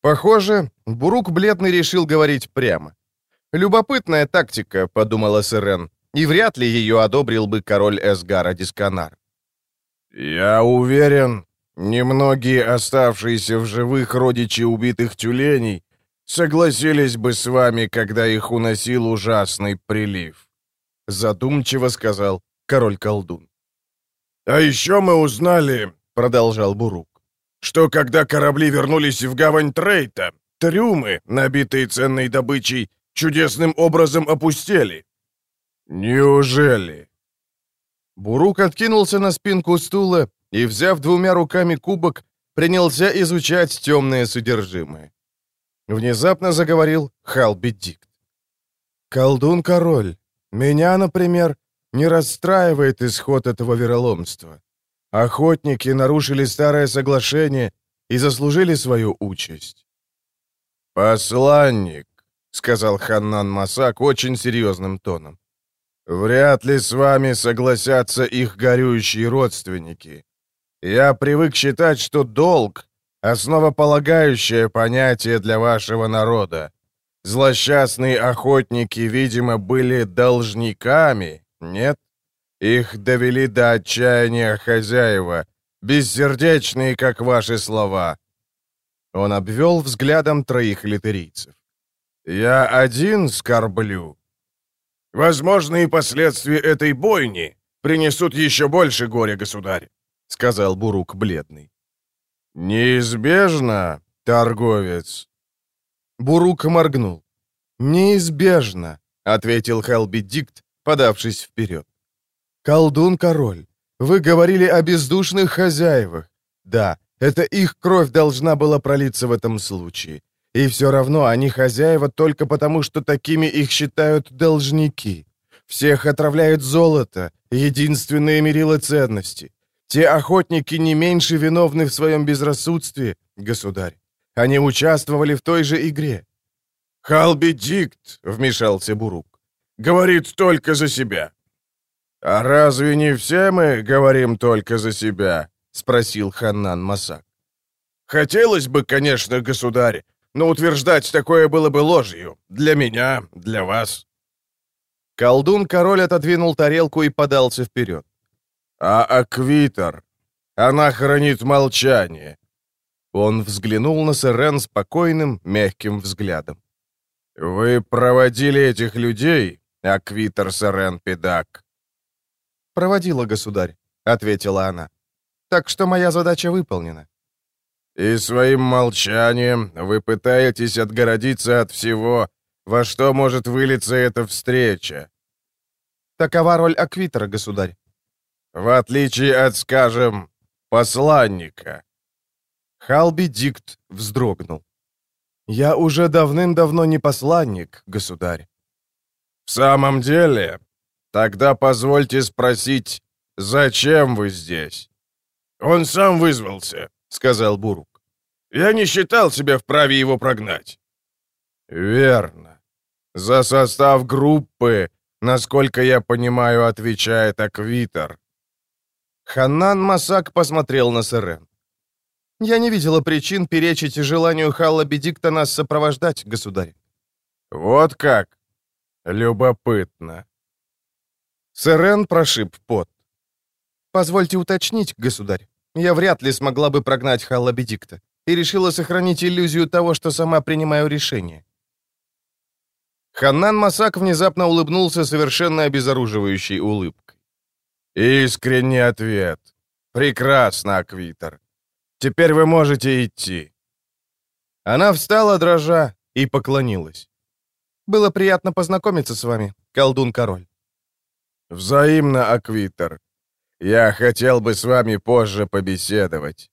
Похоже, Бурук Бледный решил говорить прямо. «Любопытная тактика», — подумала Сирен, и вряд ли ее одобрил бы король Эсгара Дисканар. «Я уверен, Немногие оставшиеся в живых родичи убитых тюленей согласились бы с вами, когда их уносил ужасный прилив», — задумчиво сказал король-колдун. «А еще мы узнали», — продолжал Бурук, «что когда корабли вернулись в гавань Трейта, трюмы, набитые ценной добычей, чудесным образом опустели». «Неужели?» Бурук откинулся на спинку стула и, взяв двумя руками кубок, принялся изучать темное содержимое. Внезапно заговорил Халбидикт. «Колдун-король, меня, например, не расстраивает исход этого вероломства. Охотники нарушили старое соглашение и заслужили свою участь». «Посланник», — сказал Ханнан Масак очень серьезным тоном, — «вряд ли с вами согласятся их горюющие родственники. Я привык считать, что долг — основополагающее понятие для вашего народа. Злосчастные охотники, видимо, были должниками, нет? Их довели до отчаяния хозяева, бессердечные, как ваши слова». Он обвел взглядом троих литерийцев. «Я один скорблю. Возможные последствия этой бойни принесут еще больше горя, государь», — сказал Бурук бледный. «Неизбежно, торговец». Бурук моргнул. «Неизбежно», — ответил Хелби Дикт, подавшись вперед. «Колдун-король, вы говорили о бездушных хозяевах. Да, это их кровь должна была пролиться в этом случае. И все равно они хозяева только потому, что такими их считают должники. Всех отравляют золото, единственные мерило ценности. Те охотники не меньше виновны в своем безрассудстве, государь. Они участвовали в той же игре. «Халби Дикт», — вмешался Бурук, — «говорит только за себя». «А разве не все мы говорим только за себя?» — спросил Ханнан Масак. «Хотелось бы, конечно, государь, но утверждать такое было бы ложью. Для меня, для вас». Колдун-король отодвинул тарелку и подался вперед. «А Аквитер? Она хранит молчание». Он взглянул на Сэрен спокойным, мягким взглядом. «Вы проводили этих людей, Аквитер Сэрен Педак?» «Проводила, государь», — ответила она. «Так что моя задача выполнена». И своим молчанием вы пытаетесь отгородиться от всего, во что может вылиться эта встреча. Такова роль Аквитера, государь. В отличие от, скажем, посланника. Халби Дикт вздрогнул. Я уже давным-давно не посланник, государь. В самом деле? Тогда позвольте спросить, зачем вы здесь? Он сам вызвался, сказал Бурук. Я не считал себя вправе его прогнать». «Верно. За состав группы, насколько я понимаю, отвечает Аквитер». Ханнан Масак посмотрел на Сэрен. «Я не видела причин перечить желанию Халла Бедикта нас сопровождать, государь». «Вот как? Любопытно». Сэрен прошиб пот. «Позвольте уточнить, государь. Я вряд ли смогла бы прогнать Халла Бедикта и решила сохранить иллюзию того, что сама принимаю решение. Ханнан Масак внезапно улыбнулся совершенно обезоруживающей улыбкой. «Искренний ответ. Прекрасно, Аквитер. Теперь вы можете идти». Она встала, дрожа, и поклонилась. «Было приятно познакомиться с вами, колдун-король». «Взаимно, Аквитер. Я хотел бы с вами позже побеседовать».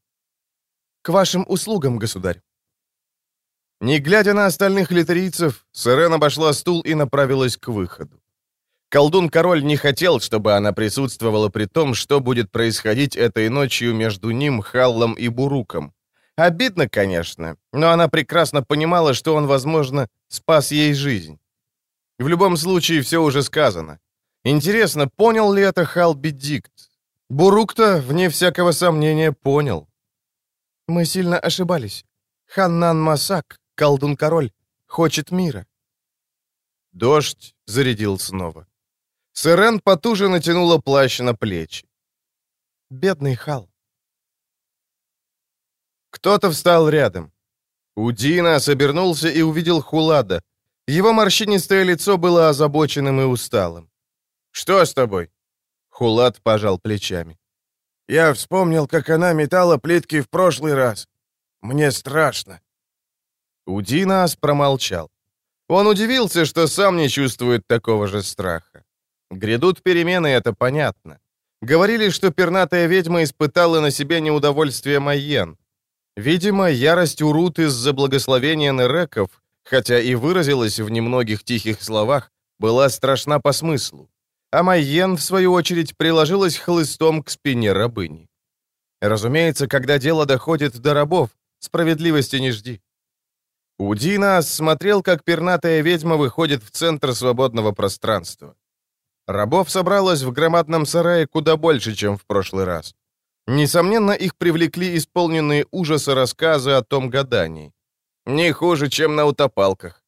К вашим услугам, государь. Не глядя на остальных литерийцев, Сырен обошла стул и направилась к выходу. Колдун-король не хотел, чтобы она присутствовала при том, что будет происходить этой ночью между ним, Халлом и Буруком. Обидно, конечно, но она прекрасно понимала, что он, возможно, спас ей жизнь. В любом случае, все уже сказано. Интересно, понял ли это Хал Бедикт? Бурук-то, вне всякого сомнения, понял. Мы сильно ошибались. Ханнан Масак, колдун-король, хочет мира. Дождь зарядил снова. Сырен потуже натянула плащ на плечи. Бедный Хал. Кто-то встал рядом. Удина обернулся и увидел Хулада. Его морщинистое лицо было озабоченным и усталым. «Что с тобой?» Хулад пожал плечами. Я вспомнил, как она метала плитки в прошлый раз. Мне страшно». Удинас промолчал. Он удивился, что сам не чувствует такого же страха. Грядут перемены, это понятно. Говорили, что пернатая ведьма испытала на себе неудовольствие Майен. Видимо, ярость Урут из-за благословения Нереков, хотя и выразилась в немногих тихих словах, была страшна по смыслу а Майен, в свою очередь, приложилась хлыстом к спине рабыни. Разумеется, когда дело доходит до рабов, справедливости не жди. Удина смотрел, как пернатая ведьма выходит в центр свободного пространства. Рабов собралось в громадном сарае куда больше, чем в прошлый раз. Несомненно, их привлекли исполненные ужаса рассказы о том гадании. Не хуже, чем на утопалках.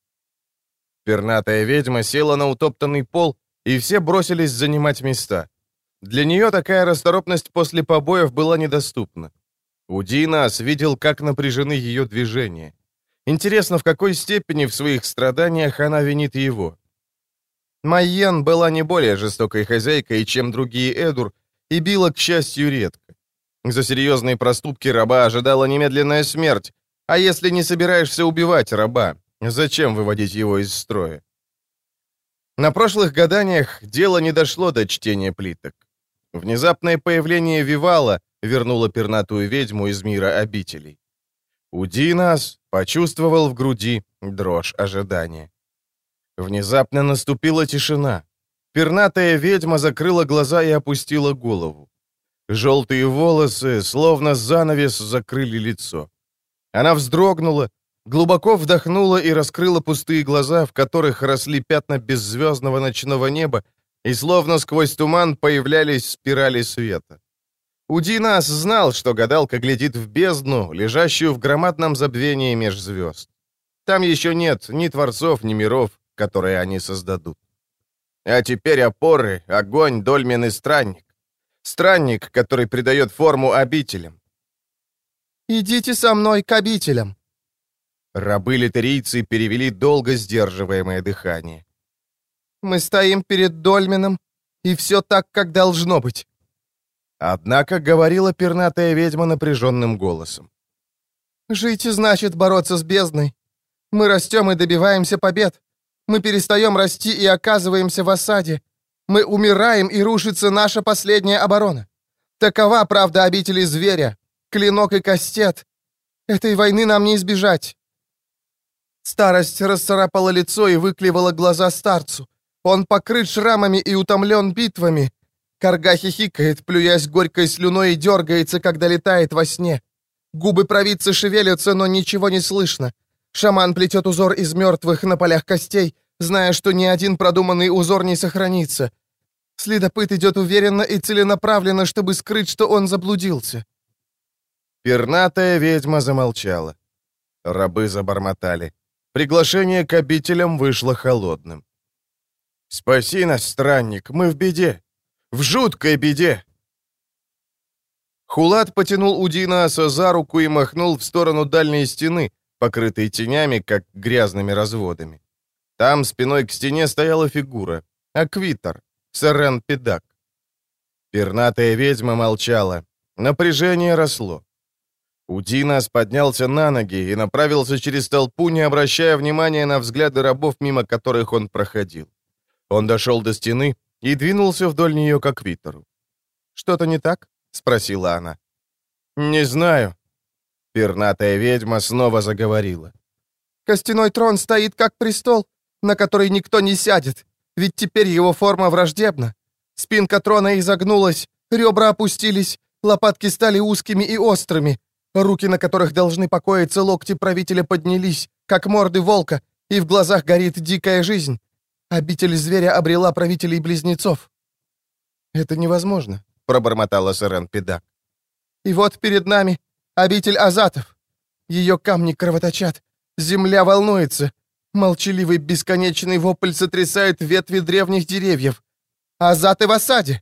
Пернатая ведьма села на утоптанный пол и все бросились занимать места. Для нее такая расторопность после побоев была недоступна. Удинас видел, как напряжены ее движения. Интересно, в какой степени в своих страданиях она винит его. Майен была не более жестокой хозяйкой, чем другие Эдур, и била, к счастью, редко. За серьезные проступки раба ожидала немедленная смерть, а если не собираешься убивать раба, зачем выводить его из строя? На прошлых гаданиях дело не дошло до чтения плиток. Внезапное появление Вивала вернуло пернатую ведьму из мира обителей. Удинас почувствовал в груди дрожь ожидания. Внезапно наступила тишина. Пернатая ведьма закрыла глаза и опустила голову. Желтые волосы, словно занавес, закрыли лицо. Она вздрогнула, глубоко вдохнула и раскрыла пустые глаза, в которых росли пятна беззвездного ночного неба, и словно сквозь туман появлялись спирали света. Удинас знал, что гадалка глядит в бездну, лежащую в громадном забвении меж звезд. Там еще нет ни творцов, ни миров, которые они создадут. А теперь опоры, огонь, дольмен и странник. Странник, который придает форму обителям. «Идите со мной к обителям». Рабы-литерийцы перевели долго сдерживаемое дыхание. «Мы стоим перед Дольменом, и все так, как должно быть». Однако говорила пернатая ведьма напряженным голосом. «Жить значит бороться с бездной. Мы растем и добиваемся побед. Мы перестаем расти и оказываемся в осаде. Мы умираем, и рушится наша последняя оборона. Такова правда обители зверя, клинок и кастет. Этой войны нам не избежать. Старость расцарапала лицо и выклевала глаза старцу. Он покрыт шрамами и утомлен битвами. Карга хихикает, плюясь горькой слюной и дергается, когда летает во сне. Губы провидца шевелятся, но ничего не слышно. Шаман плетет узор из мертвых на полях костей, зная, что ни один продуманный узор не сохранится. Следопыт идет уверенно и целенаправленно, чтобы скрыть, что он заблудился. Пернатая ведьма замолчала. Рабы забормотали. Приглашение к обителям вышло холодным. «Спаси нас, странник, мы в беде. В жуткой беде!» Хулат потянул Удинаса за руку и махнул в сторону дальней стены, покрытой тенями, как грязными разводами. Там спиной к стене стояла фигура. Аквитер, Сарен Педак. Пернатая ведьма молчала. Напряжение росло. Удинас поднялся на ноги и направился через толпу, не обращая внимания на взгляды рабов, мимо которых он проходил. Он дошел до стены и двинулся вдоль нее к Аквитеру. «Что-то не так?» — спросила она. «Не знаю». Пернатая ведьма снова заговорила. «Костяной трон стоит как престол, на который никто не сядет, ведь теперь его форма враждебна. Спинка трона изогнулась, ребра опустились, лопатки стали узкими и острыми, руки, на которых должны покоиться локти правителя, поднялись, как морды волка, и в глазах горит дикая жизнь. Обитель зверя обрела правителей-близнецов. «Это невозможно», — пробормотала Сарен Педак. «И вот перед нами обитель азатов. Ее камни кровоточат, земля волнуется, Молчаливый бесконечный вопль сотрясает ветви древних деревьев. Азаты в осаде!»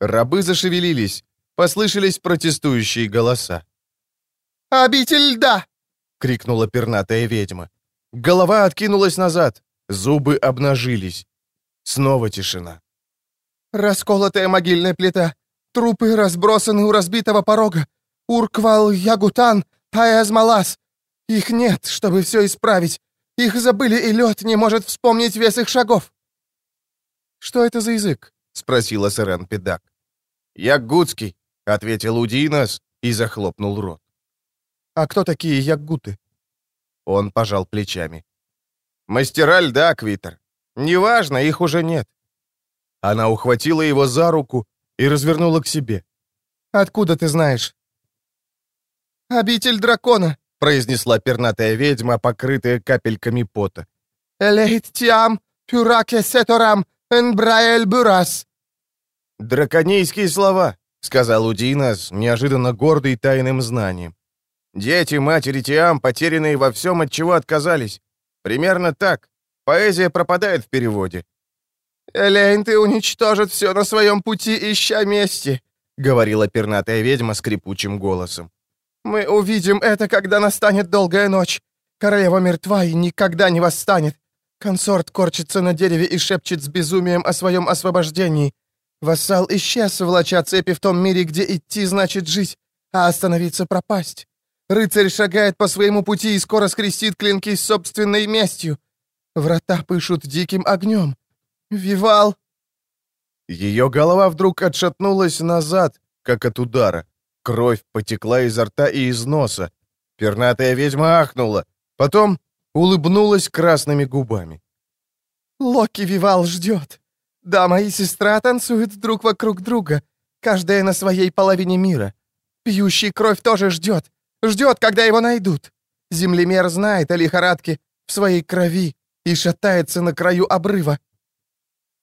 Рабы зашевелились, послышались протестующие голоса. «Обитель льда!» — крикнула пернатая ведьма. Голова откинулась назад, зубы обнажились. Снова тишина. «Расколотая могильная плита, трупы разбросаны у разбитого порога. Урквал Ягутан, Таэзмалас. Их нет, чтобы все исправить. Их забыли, и лед не может вспомнить вес их шагов!» «Что это за язык?» — спросила Сырен Педак. «Яггутский», — ответил Удинас и захлопнул рот. «А кто такие яггуты?» Он пожал плечами. «Мастера льда, Квитер. Неважно, их уже нет». Она ухватила его за руку и развернула к себе. «Откуда ты знаешь?» «Обитель дракона», — произнесла пернатая ведьма, покрытая капельками пота. «Элейт тиам, пюраке сеторам, энбраэль бурас». «Драконийские слова», — сказал Удинас, неожиданно гордый тайным знанием. «Дети матери Тиам, потерянные во всем, от чего отказались. Примерно так. Поэзия пропадает в переводе». «Элейн, ты уничтожит все на своем пути, ища мести», — говорила пернатая ведьма скрипучим голосом. «Мы увидим это, когда настанет долгая ночь. Королева мертва и никогда не восстанет. Консорт корчится на дереве и шепчет с безумием о своем освобождении. Вассал исчез, влача цепи в том мире, где идти значит жить, а остановиться пропасть. Рыцарь шагает по своему пути и скоро скрестит клинки с собственной местью. Врата пышут диким огнем. Вивал!» Ее голова вдруг отшатнулась назад, как от удара. Кровь потекла изо рта и из носа. Пернатая ведьма ахнула. Потом улыбнулась красными губами. «Локи Вивал ждет. Дама и сестра танцуют друг вокруг друга, каждая на своей половине мира. Пьющий кровь тоже ждет. Ждет, когда его найдут. Землемер знает о лихорадке в своей крови и шатается на краю обрыва.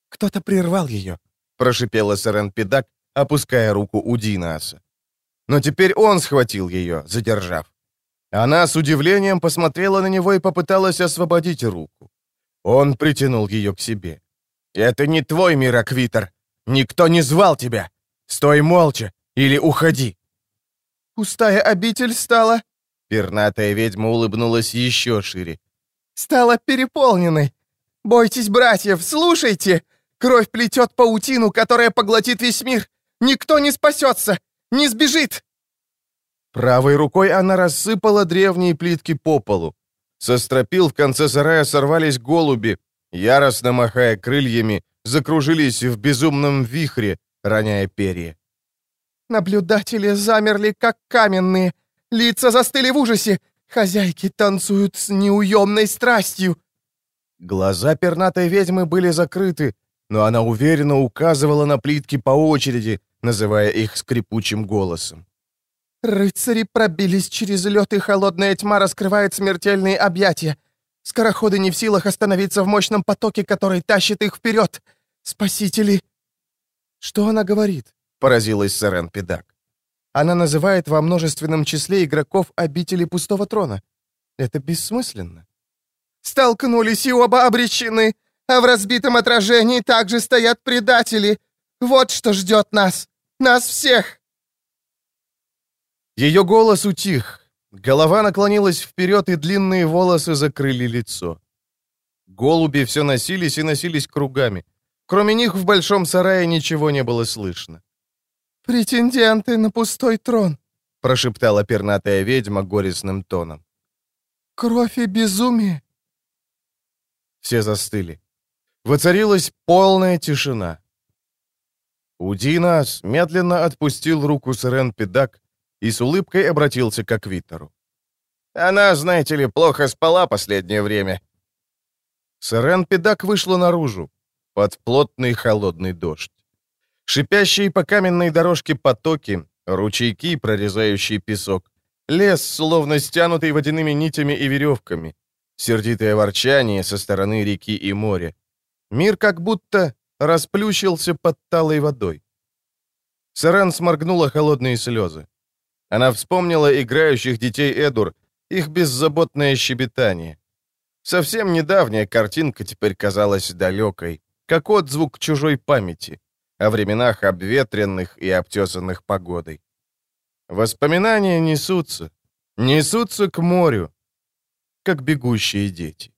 «Кто-то прервал ее», — прошипела Сарен Педак, опуская руку у Динаса. Но теперь он схватил ее, задержав. Она с удивлением посмотрела на него и попыталась освободить руку. Он притянул ее к себе. «Это не твой мир, Аквитер. Никто не звал тебя. Стой молча или уходи». «Пустая обитель стала...» Пернатая ведьма улыбнулась еще шире. «Стала переполненной. Бойтесь, братьев, слушайте! Кровь плетет паутину, которая поглотит весь мир. Никто не спасется, не сбежит!» Правой рукой она рассыпала древние плитки по полу. Со стропил в конце сарая сорвались голуби, яростно махая крыльями, закружились в безумном вихре, роняя перья. Наблюдатели замерли, как каменные. Лица застыли в ужасе. Хозяйки танцуют с неуемной страстью. Глаза пернатой ведьмы были закрыты, но она уверенно указывала на плитки по очереди, называя их скрипучим голосом. Рыцари пробились через лед, и холодная тьма раскрывает смертельные объятия. Скороходы не в силах остановиться в мощном потоке, который тащит их вперед. Спасители... Что она говорит? Поразилась Сарен Педак. Она называет во множественном числе игроков обители пустого трона. Это бессмысленно. Столкнулись и оба обречены, а в разбитом отражении также стоят предатели. Вот что ждет нас. Нас всех. Ее голос утих. Голова наклонилась вперед, и длинные волосы закрыли лицо. Голуби все носились и носились кругами. Кроме них в большом сарае ничего не было слышно. «Претенденты на пустой трон», — прошептала пернатая ведьма горестным тоном. «Кровь и безумие». Все застыли. Воцарилась полная тишина. Удинас медленно отпустил руку Сирен Педак и с улыбкой обратился к Аквитору. «Она, знаете ли, плохо спала последнее время». Сирен Педак вышла наружу, под плотный холодный дождь. Шипящие по каменной дорожке потоки, ручейки, прорезающие песок, лес, словно стянутый водяными нитями и веревками, сердитое ворчание со стороны реки и моря. Мир как будто расплющился под талой водой. Саран сморгнула холодные слезы. Она вспомнила играющих детей Эдур, их беззаботное щебетание. Совсем недавняя картинка теперь казалась далекой, как отзвук чужой памяти, о временах обветренных и обтесанных погодой. Воспоминания несутся, несутся к морю, как бегущие дети.